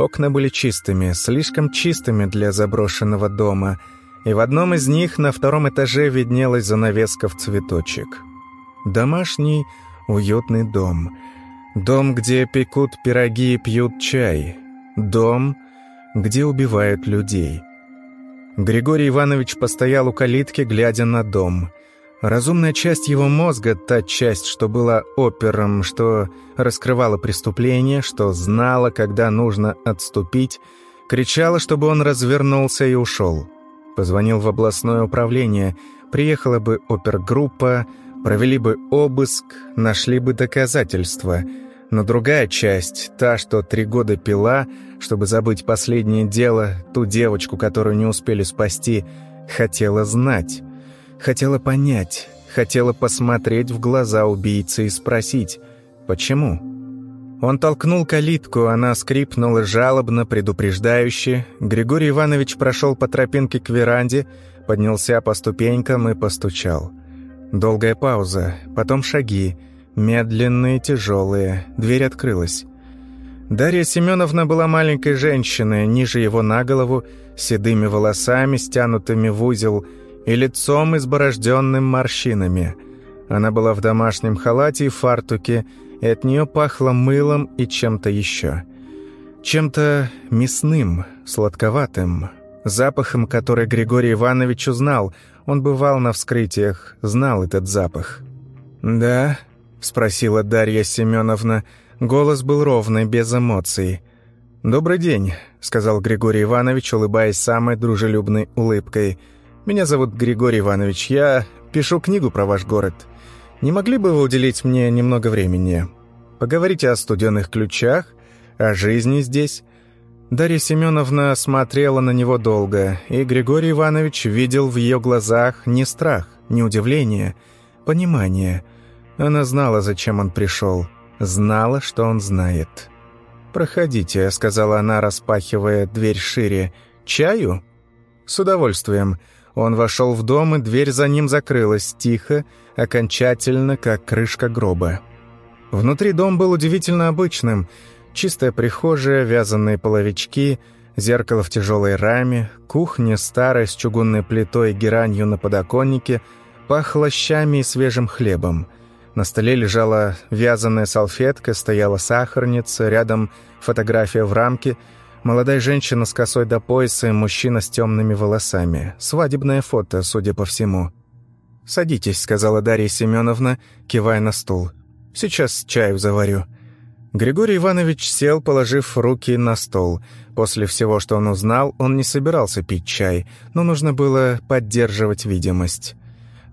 Окна были чистыми, слишком чистыми для заброшенного дома — и в одном из них на втором этаже виднелась занавеска в цветочек. Домашний уютный дом. Дом, где пекут пироги и пьют чай. Дом, где убивают людей. Григорий Иванович постоял у калитки, глядя на дом. Разумная часть его мозга, та часть, что была опером, что раскрывала преступление, что знала, когда нужно отступить, кричала, чтобы он развернулся и ушел. Позвонил в областное управление, приехала бы опергруппа, провели бы обыск, нашли бы доказательства. Но другая часть, та, что три года пила, чтобы забыть последнее дело, ту девочку, которую не успели спасти, хотела знать, хотела понять, хотела посмотреть в глаза убийцы и спросить, почему? Он толкнул калитку, она скрипнула жалобно, предупреждающе. Григорий Иванович прошел по тропинке к веранде, поднялся по ступенькам и постучал. Долгая пауза, потом шаги, медленные, тяжелые. Дверь открылась. Дарья Семеновна была маленькой женщиной, ниже его на голову, седыми волосами, стянутыми в узел, и лицом изборожденным морщинами. Она была в домашнем халате и фартуке, и от нее пахло мылом и чем-то еще. Чем-то мясным, сладковатым, запахом, который Григорий Иванович узнал. Он бывал на вскрытиях, знал этот запах. «Да?» — спросила Дарья Семеновна. Голос был ровный, без эмоций. «Добрый день», — сказал Григорий Иванович, улыбаясь самой дружелюбной улыбкой. «Меня зовут Григорий Иванович. Я пишу книгу про ваш город. Не могли бы вы уделить мне немного времени? Поговорите о студенных ключах, о жизни здесь». Дарья Семеновна смотрела на него долго, и Григорий Иванович видел в ее глазах не страх, не удивление, понимание. Она знала, зачем он пришел, знала, что он знает. «Проходите», — сказала она, распахивая дверь шире. «Чаю?» «С удовольствием». Он вошел в дом, и дверь за ним закрылась, тихо, окончательно, как крышка гроба. Внутри дом был удивительно обычным. Чистая прихожая, вязаные половички, зеркало в тяжелой раме, кухня старая с чугунной плитой и геранью на подоконнике, пахло щами и свежим хлебом. На столе лежала вязаная салфетка, стояла сахарница, рядом фотография в рамке — Молодая женщина с косой до пояса и мужчина с темными волосами. Свадебное фото, судя по всему. «Садитесь», — сказала Дарья Семеновна, кивая на стул. «Сейчас чаю заварю». Григорий Иванович сел, положив руки на стол. После всего, что он узнал, он не собирался пить чай, но нужно было поддерживать видимость.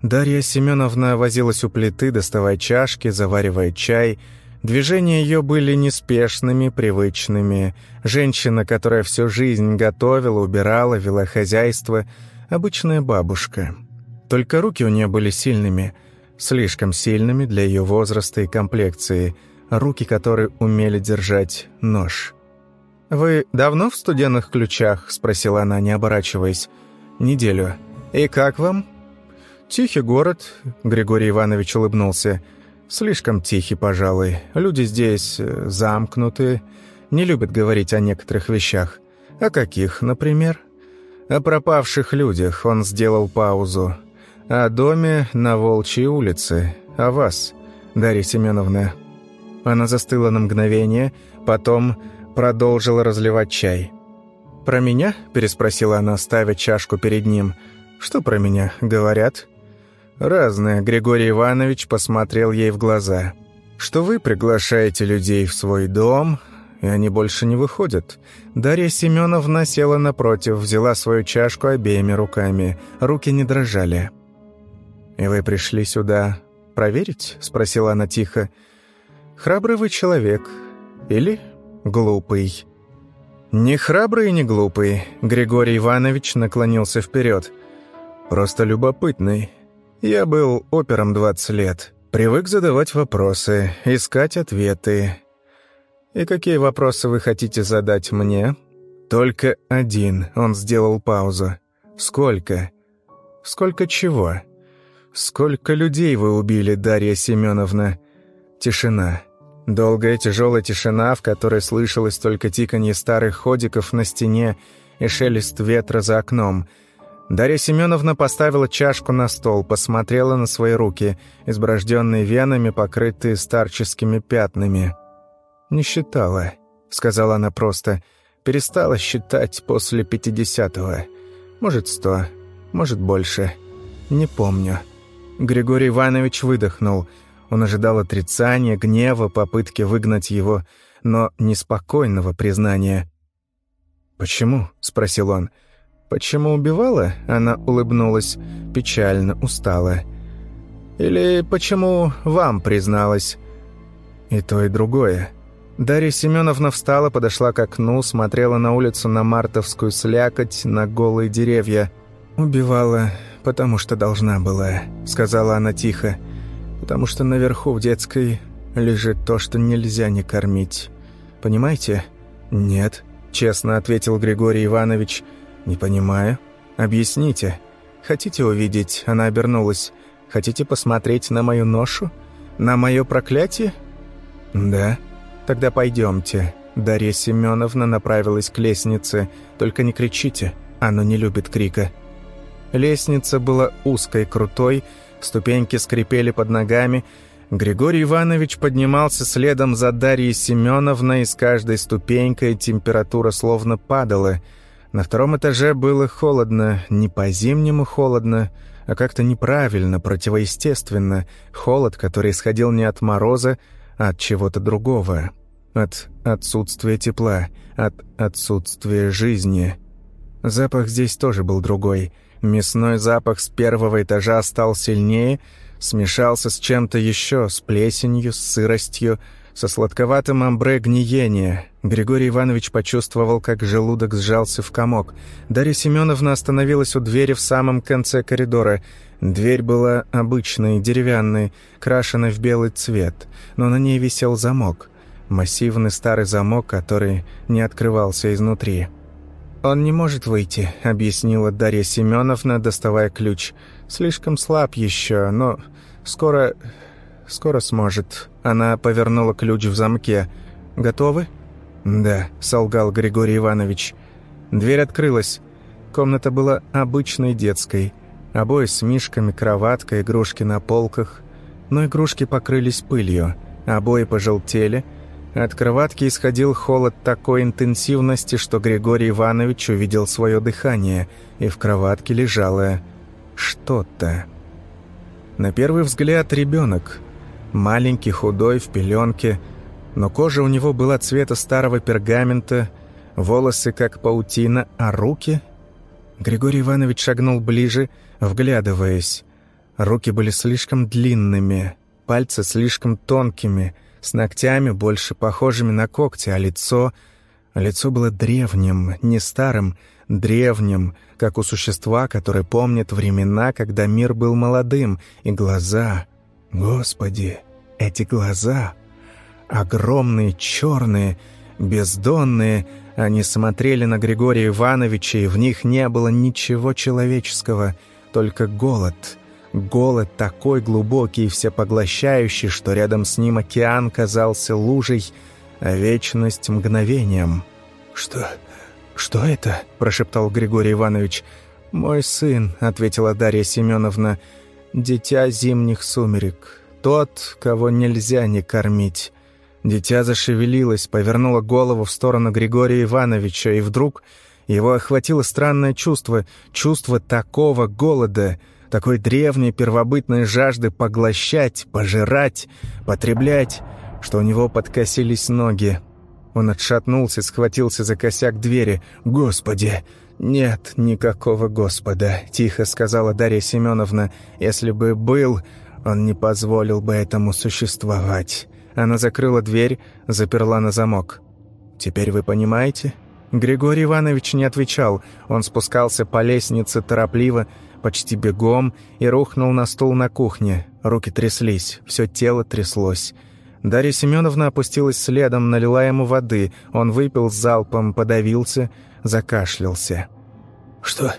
Дарья Семеновна возилась у плиты, доставая чашки, заваривая чай — Движения ее были неспешными, привычными. Женщина, которая всю жизнь готовила, убирала, вела хозяйство. Обычная бабушка. Только руки у нее были сильными. Слишком сильными для ее возраста и комплекции. Руки, которые умели держать нож. «Вы давно в студенных ключах?» – спросила она, не оборачиваясь. «Неделю. И как вам?» «Тихий город», – Григорий Иванович улыбнулся. Слишком тихий, пожалуй. Люди здесь э, замкнуты, не любят говорить о некоторых вещах. О каких, например? О пропавших людях он сделал паузу. О доме на Волчьей улице. О вас, Дарья Семеновна. Она застыла на мгновение, потом продолжила разливать чай. «Про меня?» – переспросила она, ставя чашку перед ним. «Что про меня? Говорят?» «Разное», – Григорий Иванович посмотрел ей в глаза. «Что вы приглашаете людей в свой дом, и они больше не выходят. Дарья Семеновна села напротив, взяла свою чашку обеими руками. Руки не дрожали. «И вы пришли сюда проверить?» — спросила она тихо. «Храбрый вы человек. Или глупый?» «Не храбрый и не глупый», — Григорий Иванович наклонился вперед. «Просто любопытный. Я был опером 20 лет. Привык задавать вопросы, искать ответы, «И какие вопросы вы хотите задать мне?» «Только один», — он сделал паузу. «Сколько?» «Сколько чего?» «Сколько людей вы убили, Дарья Семеновна?» Тишина. Долгая тяжелая тишина, в которой слышалось только тиканье старых ходиков на стене и шелест ветра за окном. Дарья Семеновна поставила чашку на стол, посмотрела на свои руки, изброжденные венами, покрытые старческими пятнами. «Не считала», — сказала она просто. «Перестала считать после пятидесятого. Может, сто, может, больше. Не помню». Григорий Иванович выдохнул. Он ожидал отрицания, гнева, попытки выгнать его, но неспокойного признания. «Почему?» — спросил он. «Почему убивала?» — она улыбнулась, печально, устала. «Или почему вам призналась?» «И то, и другое», Дарья Семеновна встала, подошла к окну, смотрела на улицу на мартовскую слякоть, на голые деревья. «Убивала, потому что должна была», — сказала она тихо. «Потому что наверху в детской лежит то, что нельзя не кормить. Понимаете?» «Нет», — честно ответил Григорий Иванович. «Не понимаю. Объясните. Хотите увидеть?» Она обернулась. «Хотите посмотреть на мою ношу? На мое проклятие?» «Да». «Тогда пойдемте». Дарья Семеновна направилась к лестнице. «Только не кричите, оно не любит крика». Лестница была узкой, крутой, ступеньки скрипели под ногами. Григорий Иванович поднимался следом за Дарьей Семеновной, и с каждой ступенькой температура словно падала. На втором этаже было холодно, не по-зимнему холодно, а как-то неправильно, противоестественно. Холод, который исходил не от мороза, а от чего-то другого от отсутствия тепла, от отсутствия жизни. Запах здесь тоже был другой. Мясной запах с первого этажа стал сильнее, смешался с чем-то еще, с плесенью, с сыростью, со сладковатым амбре гниения. Григорий Иванович почувствовал, как желудок сжался в комок. Дарья Семеновна остановилась у двери в самом конце коридора. Дверь была обычной, деревянной, крашена в белый цвет, но на ней висел замок массивный старый замок, который не открывался изнутри. «Он не может выйти», — объяснила Дарья Семеновна, доставая ключ. «Слишком слаб еще, но скоро... скоро сможет». Она повернула ключ в замке. «Готовы?» «Да», — солгал Григорий Иванович. Дверь открылась. Комната была обычной детской. Обои с мишками, кроватка, игрушки на полках. Но игрушки покрылись пылью. Обои пожелтели — от кроватки исходил холод такой интенсивности, что Григорий Иванович увидел свое дыхание, и в кроватке лежало что-то. На первый взгляд ребенок. Маленький, худой, в пеленке, но кожа у него была цвета старого пергамента, волосы как паутина, а руки... Григорий Иванович шагнул ближе, вглядываясь. Руки были слишком длинными, пальцы слишком тонкими — с ногтями, больше похожими на когти, а лицо... Лицо было древним, не старым, древним, как у существа, которое помнит времена, когда мир был молодым, и глаза... Господи, эти глаза... Огромные, черные, бездонные, они смотрели на Григория Ивановича, и в них не было ничего человеческого, только голод, Голод такой глубокий и всепоглощающий, что рядом с ним океан казался лужей, а вечность — мгновением. «Что... что это?» — прошептал Григорий Иванович. «Мой сын», — ответила Дарья Семеновна, — «дитя зимних сумерек, тот, кого нельзя не кормить». Дитя зашевелилось, повернуло голову в сторону Григория Ивановича, и вдруг его охватило странное чувство, чувство такого голода, такой древней первобытной жажды поглощать, пожирать, потреблять, что у него подкосились ноги. Он отшатнулся, схватился за косяк двери. «Господи!» «Нет никакого Господа», — тихо сказала Дарья Семеновна. «Если бы был, он не позволил бы этому существовать». Она закрыла дверь, заперла на замок. «Теперь вы понимаете?» Григорий Иванович не отвечал. Он спускался по лестнице торопливо, почти бегом, и рухнул на стул на кухне. Руки тряслись, все тело тряслось. Дарья Семеновна опустилась следом, налила ему воды. Он выпил залпом, подавился, закашлялся. «Что...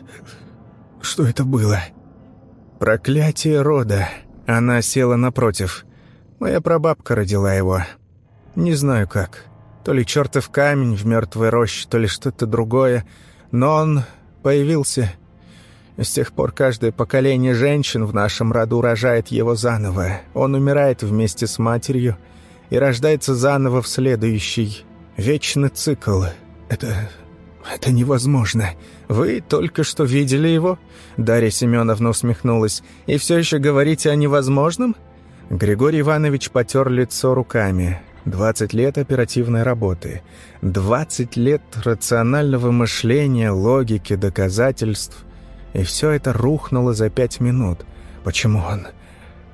что это было?» «Проклятие рода!» Она села напротив. Моя прабабка родила его. Не знаю как. То ли чертов камень в мертвой роще, то ли что-то другое. Но он появился. С тех пор каждое поколение женщин в нашем роду рожает его заново. Он умирает вместе с матерью и рождается заново в следующий. Вечный цикл. Это... это невозможно. Вы только что видели его?» Дарья Семеновна усмехнулась. «И все еще говорите о невозможном?» Григорий Иванович потер лицо руками. Двадцать лет оперативной работы. Двадцать лет рационального мышления, логики, доказательств. И все это рухнуло за пять минут. «Почему он...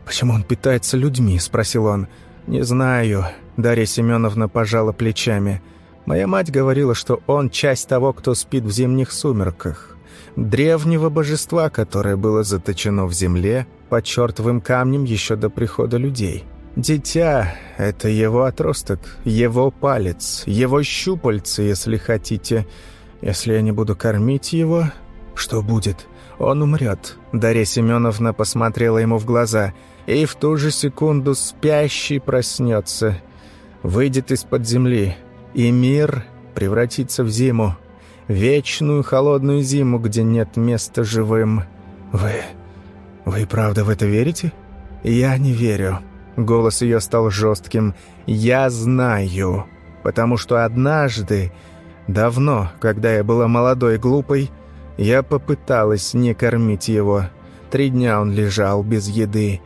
почему он питается людьми?» – спросил он. «Не знаю». Дарья Семеновна пожала плечами. «Моя мать говорила, что он часть того, кто спит в зимних сумерках. Древнего божества, которое было заточено в земле, под чертовым камнем еще до прихода людей. Дитя — это его отросток, его палец, его щупальцы, если хотите. Если я не буду кормить его, что будет? Он умрет. Дарья Семеновна посмотрела ему в глаза, и в ту же секунду спящий проснется, выйдет из-под земли, и мир превратится в зиму, вечную холодную зиму, где нет места живым. Вы... «Вы правда в это верите?» «Я не верю». Голос ее стал жестким. «Я знаю. Потому что однажды, давно, когда я была молодой и глупой, я попыталась не кормить его. Три дня он лежал без еды,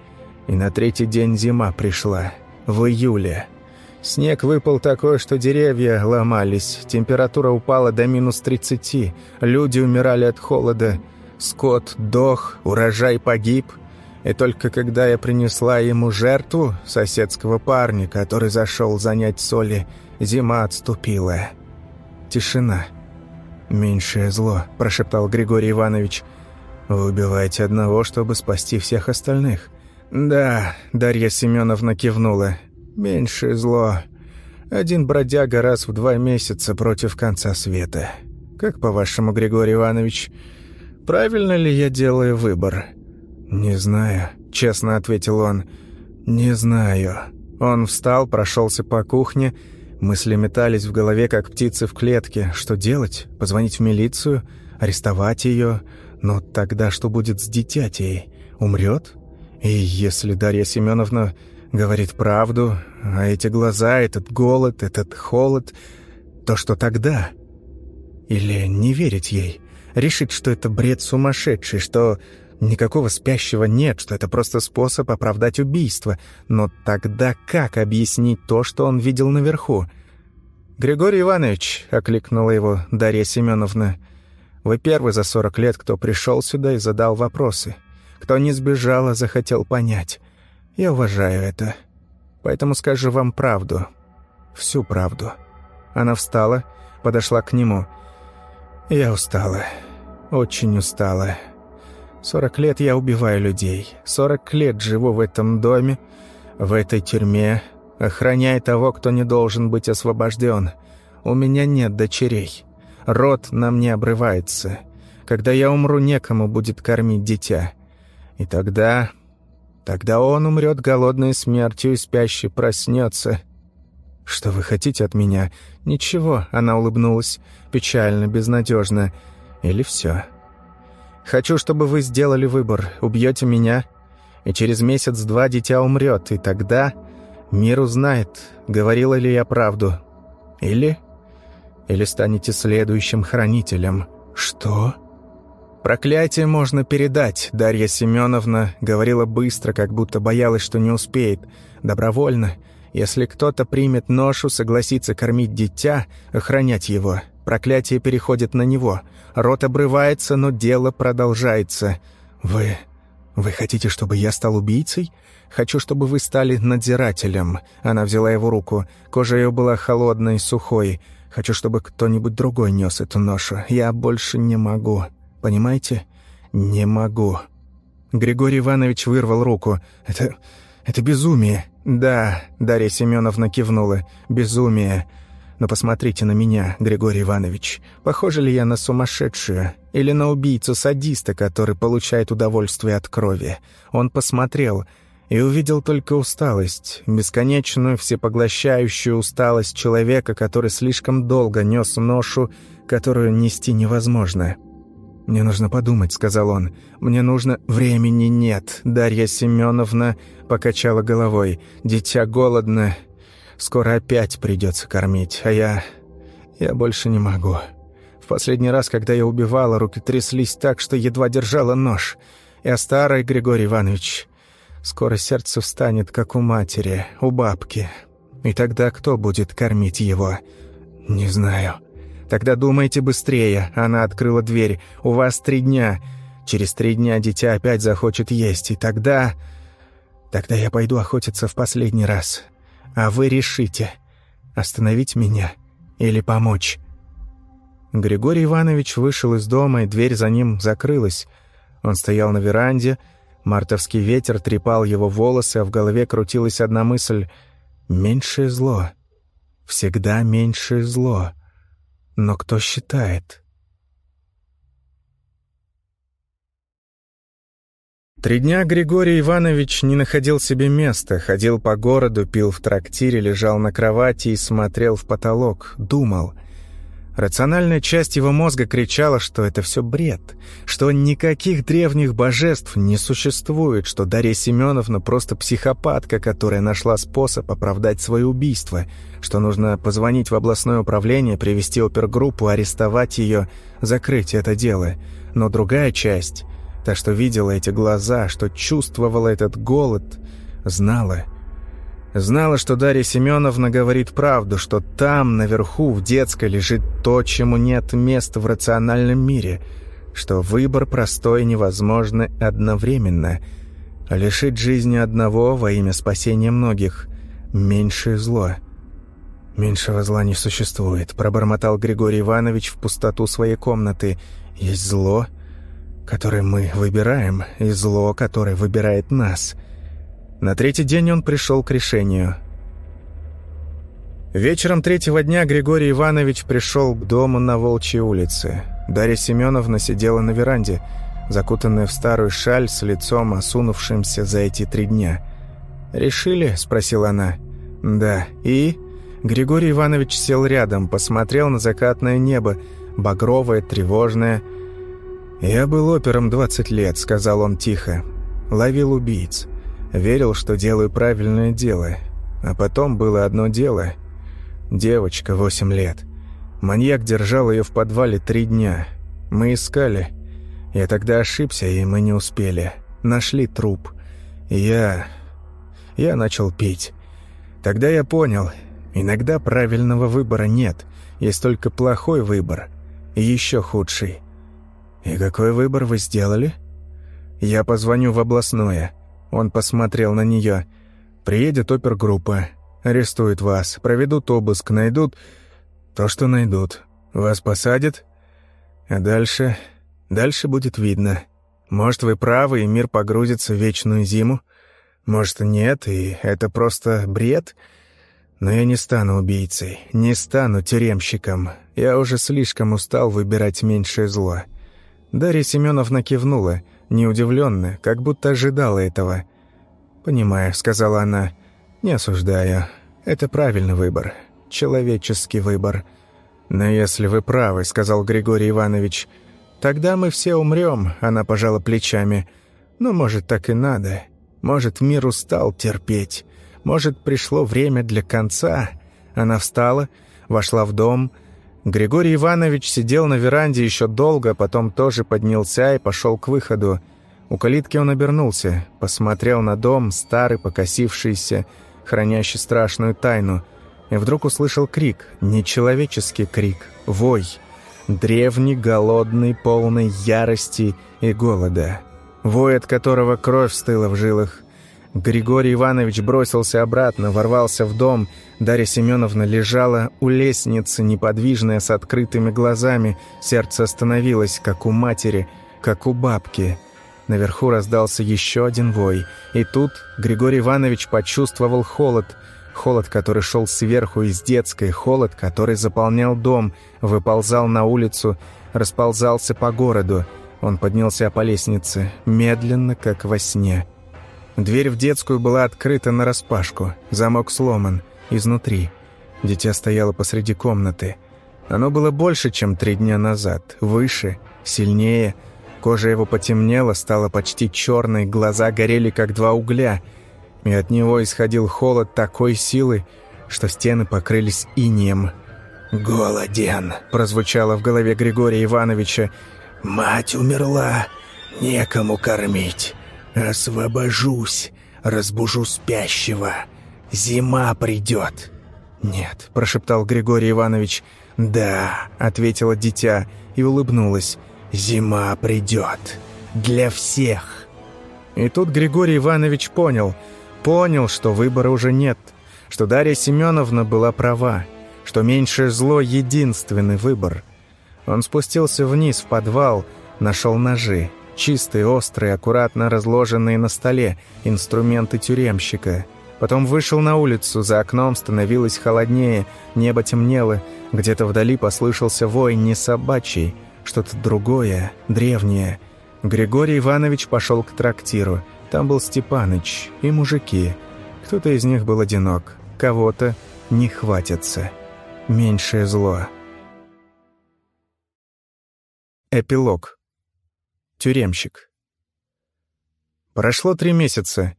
и на третий день зима пришла, в июле. Снег выпал такой, что деревья ломались, температура упала до минус тридцати, люди умирали от холода». Скот дох, урожай погиб, и только когда я принесла ему жертву, соседского парня, который зашел занять соли, зима отступила. Тишина. «Меньшее зло», – прошептал Григорий Иванович. «Вы убиваете одного, чтобы спасти всех остальных». «Да», – Дарья Семеновна кивнула. «Меньшее зло. Один бродяга раз в два месяца против конца света. Как по-вашему, Григорий Иванович?» правильно ли я делаю выбор?» «Не знаю», — честно ответил он. «Не знаю». Он встал, прошелся по кухне. Мысли метались в голове, как птицы в клетке. Что делать? Позвонить в милицию? Арестовать ее? Но тогда что будет с дитятей? Умрет? И если Дарья Семеновна говорит правду, а эти глаза, этот голод, этот холод, то что тогда? Или не верить ей?» решить, что это бред сумасшедший, что никакого спящего нет, что это просто способ оправдать убийство. Но тогда как объяснить то, что он видел наверху? «Григорий Иванович», — окликнула его Дарья Семеновна, — «вы первый за сорок лет, кто пришел сюда и задал вопросы. Кто не сбежал, а захотел понять. Я уважаю это. Поэтому скажу вам правду. Всю правду». Она встала, подошла к нему. «Я устала. Очень устала. Сорок лет я убиваю людей. Сорок лет живу в этом доме, в этой тюрьме, охраняя того, кто не должен быть освобожден. У меня нет дочерей. Род на мне обрывается. Когда я умру, некому будет кормить дитя. И тогда... Тогда он умрет голодной смертью и спящий проснется. «Что вы хотите от меня?» «Ничего», — она улыбнулась. «Печально, безнадежно. Или все?» «Хочу, чтобы вы сделали выбор. Убьете меня, и через месяц-два дитя умрет, и тогда мир узнает, говорила ли я правду. Или... Или станете следующим хранителем». «Что?» «Проклятие можно передать», — Дарья Семеновна говорила быстро, как будто боялась, что не успеет. «Добровольно. Если кто-то примет ношу, согласится кормить дитя, охранять его. Проклятие переходит на него. Рот обрывается, но дело продолжается. Вы... вы хотите, чтобы я стал убийцей? Хочу, чтобы вы стали надзирателем». Она взяла его руку. Кожа ее была холодной, сухой. «Хочу, чтобы кто-нибудь другой нес эту ношу. Я больше не могу». Понимаете? Не могу». Григорий Иванович вырвал руку. «Это... это безумие». «Да», — Дарья Семеновна кивнула. «Безумие. Но посмотрите на меня, Григорий Иванович. Похожа ли я на сумасшедшую? Или на убийцу-садиста, который получает удовольствие от крови? Он посмотрел и увидел только усталость, бесконечную, всепоглощающую усталость человека, который слишком долго нес ношу, которую нести невозможно». «Мне нужно подумать», — сказал он. «Мне нужно...» «Времени нет», — Дарья Семеновна покачала головой. «Дитя голодно. Скоро опять придется кормить, а я... я больше не могу. В последний раз, когда я убивала, руки тряслись так, что едва держала нож. Я старый, Григорий Иванович. Скоро сердце встанет, как у матери, у бабки. И тогда кто будет кормить его? Не знаю». «Тогда думайте быстрее». Она открыла дверь. «У вас три дня. Через три дня дитя опять захочет есть. И тогда... Тогда я пойду охотиться в последний раз. А вы решите, остановить меня или помочь». Григорий Иванович вышел из дома, и дверь за ним закрылась. Он стоял на веранде, мартовский ветер трепал его волосы, а в голове крутилась одна мысль — «меньшее зло». Всегда меньшее зло. Но кто считает? Три дня Григорий Иванович не находил себе места, ходил по городу, пил в трактире, лежал на кровати и смотрел в потолок, думал — Рациональная часть его мозга кричала, что это все бред, что никаких древних божеств не существует, что Дарья Семеновна просто психопатка, которая нашла способ оправдать свое убийство, что нужно позвонить в областное управление, привести опергруппу, арестовать ее, закрыть это дело. Но другая часть, та, что видела эти глаза, что чувствовала этот голод, знала — Знала, что Дарья Семеновна говорит правду, что там, наверху, в детской, лежит то, чему нет места в рациональном мире, что выбор простой и невозможный одновременно. Лишить жизни одного во имя спасения многих – меньшее зло. «Меньшего зла не существует», – пробормотал Григорий Иванович в пустоту своей комнаты. «Есть зло, которое мы выбираем, и зло, которое выбирает нас». На третий день он пришел к решению. Вечером третьего дня Григорий Иванович пришел к дому на Волчьей улице. Дарья Семеновна сидела на веранде, закутанная в старую шаль с лицом, осунувшимся за эти три дня. «Решили?» – спросила она. «Да. И?» Григорий Иванович сел рядом, посмотрел на закатное небо, багровое, тревожное. «Я был опером 20 лет», – сказал он тихо. «Ловил убийц. Верил, что делаю правильное дело. А потом было одно дело. Девочка, восемь лет. Маньяк держал ее в подвале три дня. Мы искали. Я тогда ошибся, и мы не успели. Нашли труп. Я... Я начал пить. Тогда я понял, иногда правильного выбора нет. Есть только плохой выбор. И еще худший. И какой выбор вы сделали? Я позвоню в областное. Он посмотрел на нее. «Приедет опергруппа. Арестуют вас. Проведут обыск. Найдут... То, что найдут. Вас посадят. А дальше... Дальше будет видно. Может, вы правы, и мир погрузится в вечную зиму. Может, нет, и это просто бред. Но я не стану убийцей. Не стану тюремщиком. Я уже слишком устал выбирать меньшее зло». Дарья Семеновна кивнула. Не удивленно, как будто ожидала этого. «Понимаю», — сказала она, — «не осуждаю. Это правильный выбор, человеческий выбор». «Но если вы правы», — сказал Григорий Иванович, — «тогда мы все умрем», — она пожала плечами. «Ну, может, так и надо. Может, мир устал терпеть. Может, пришло время для конца». Она встала, вошла в дом. Григорий Иванович сидел на веранде еще долго, потом тоже поднялся и пошел к выходу. У калитки он обернулся, посмотрел на дом, старый, покосившийся, хранящий страшную тайну — и вдруг услышал крик, нечеловеческий крик, вой, древний, голодный, полный ярости и голода. Вой, от которого кровь стыла в жилах. Григорий Иванович бросился обратно, ворвался в дом. Дарья Семеновна лежала у лестницы, неподвижная, с открытыми глазами. Сердце остановилось, как у матери, как у бабки. Наверху раздался еще один вой. И тут Григорий Иванович почувствовал холод – Холод, который шел сверху из детской, холод, который заполнял дом, выползал на улицу, расползался по городу. Он поднялся по лестнице, медленно, как во сне. Дверь в детскую была открыта нараспашку, замок сломан, изнутри. Дитя стояло посреди комнаты. Оно было больше, чем три дня назад, выше, сильнее. Кожа его потемнела, стала почти черной, глаза горели, как два угля — и от него исходил холод такой силы, что стены покрылись инеем. «Голоден», — прозвучало в голове Григория Ивановича. «Мать умерла, некому кормить. Освобожусь, разбужу спящего. Зима придет». «Нет», — прошептал Григорий Иванович. «Да», — ответила дитя и улыбнулась. «Зима придет. Для всех». И тут Григорий Иванович понял — Понял, что выбора уже нет, что Дарья Семеновна была права, что меньшее зло — единственный выбор. Он спустился вниз в подвал, нашел ножи, чистые, острые, аккуратно разложенные на столе, инструменты тюремщика. Потом вышел на улицу, за окном становилось холоднее, небо темнело, где-то вдали послышался вой не собачий, что-то другое, древнее. Григорий Иванович пошел к трактиру — там был Степаныч и мужики. Кто-то из них был одинок, кого-то не хватится. Меньшее зло. Эпилог. Тюремщик. Прошло три месяца.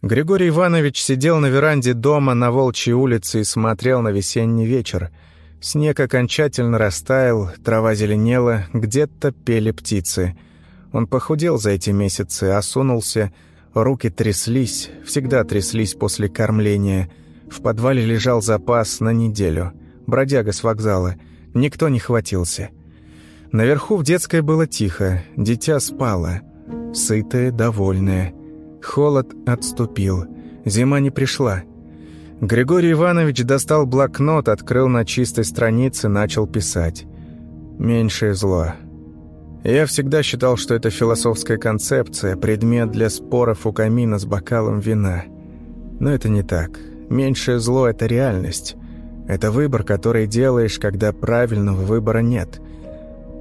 Григорий Иванович сидел на веранде дома на Волчьей улице и смотрел на весенний вечер. Снег окончательно растаял, трава зеленела, где-то пели птицы. Он похудел за эти месяцы, осунулся, руки тряслись, всегда тряслись после кормления. В подвале лежал запас на неделю. Бродяга с вокзала. Никто не хватился. Наверху в детской было тихо, дитя спало. Сытое, довольное. Холод отступил. Зима не пришла. Григорий Иванович достал блокнот, открыл на чистой странице, начал писать. «Меньшее зло. Я всегда считал, что это философская концепция, предмет для споров у камина с бокалом вина. Но это не так. Меньшее зло – это реальность. Это выбор, который делаешь, когда правильного выбора нет.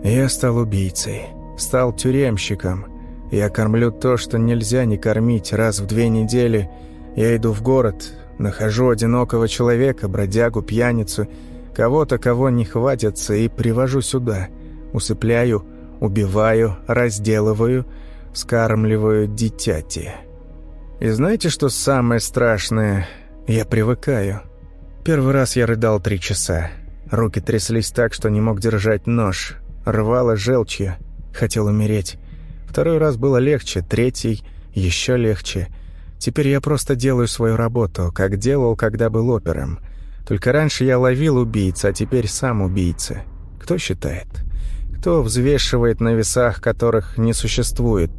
Я стал убийцей, стал тюремщиком. Я кормлю то, что нельзя не кормить раз в две недели. Я иду в город, нахожу одинокого человека, бродягу, пьяницу, кого-то, кого не хватится, и привожу сюда. Усыпляю – Убиваю, разделываю, скармливаю дитяти. И знаете, что самое страшное? Я привыкаю. Первый раз я рыдал три часа. Руки тряслись так, что не мог держать нож. Рвало желчью. Хотел умереть. Второй раз было легче, третий еще легче. Теперь я просто делаю свою работу, как делал, когда был опером. Только раньше я ловил убийц, а теперь сам убийца. Кто считает? Кто взвешивает на весах, которых не существует?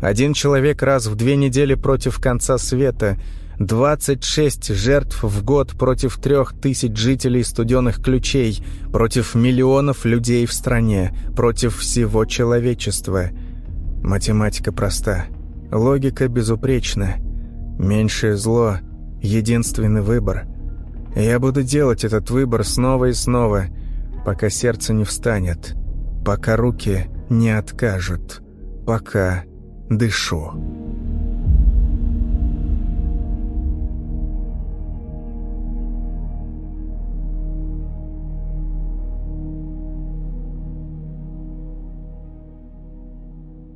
Один человек раз в две недели против конца света, 26 жертв в год против трех тысяч жителей студенных ключей, против миллионов людей в стране, против всего человечества. Математика проста, логика безупречна. Меньшее зло — единственный выбор. Я буду делать этот выбор снова и снова, пока сердце не встанет» пока руки не откажут, пока дышу.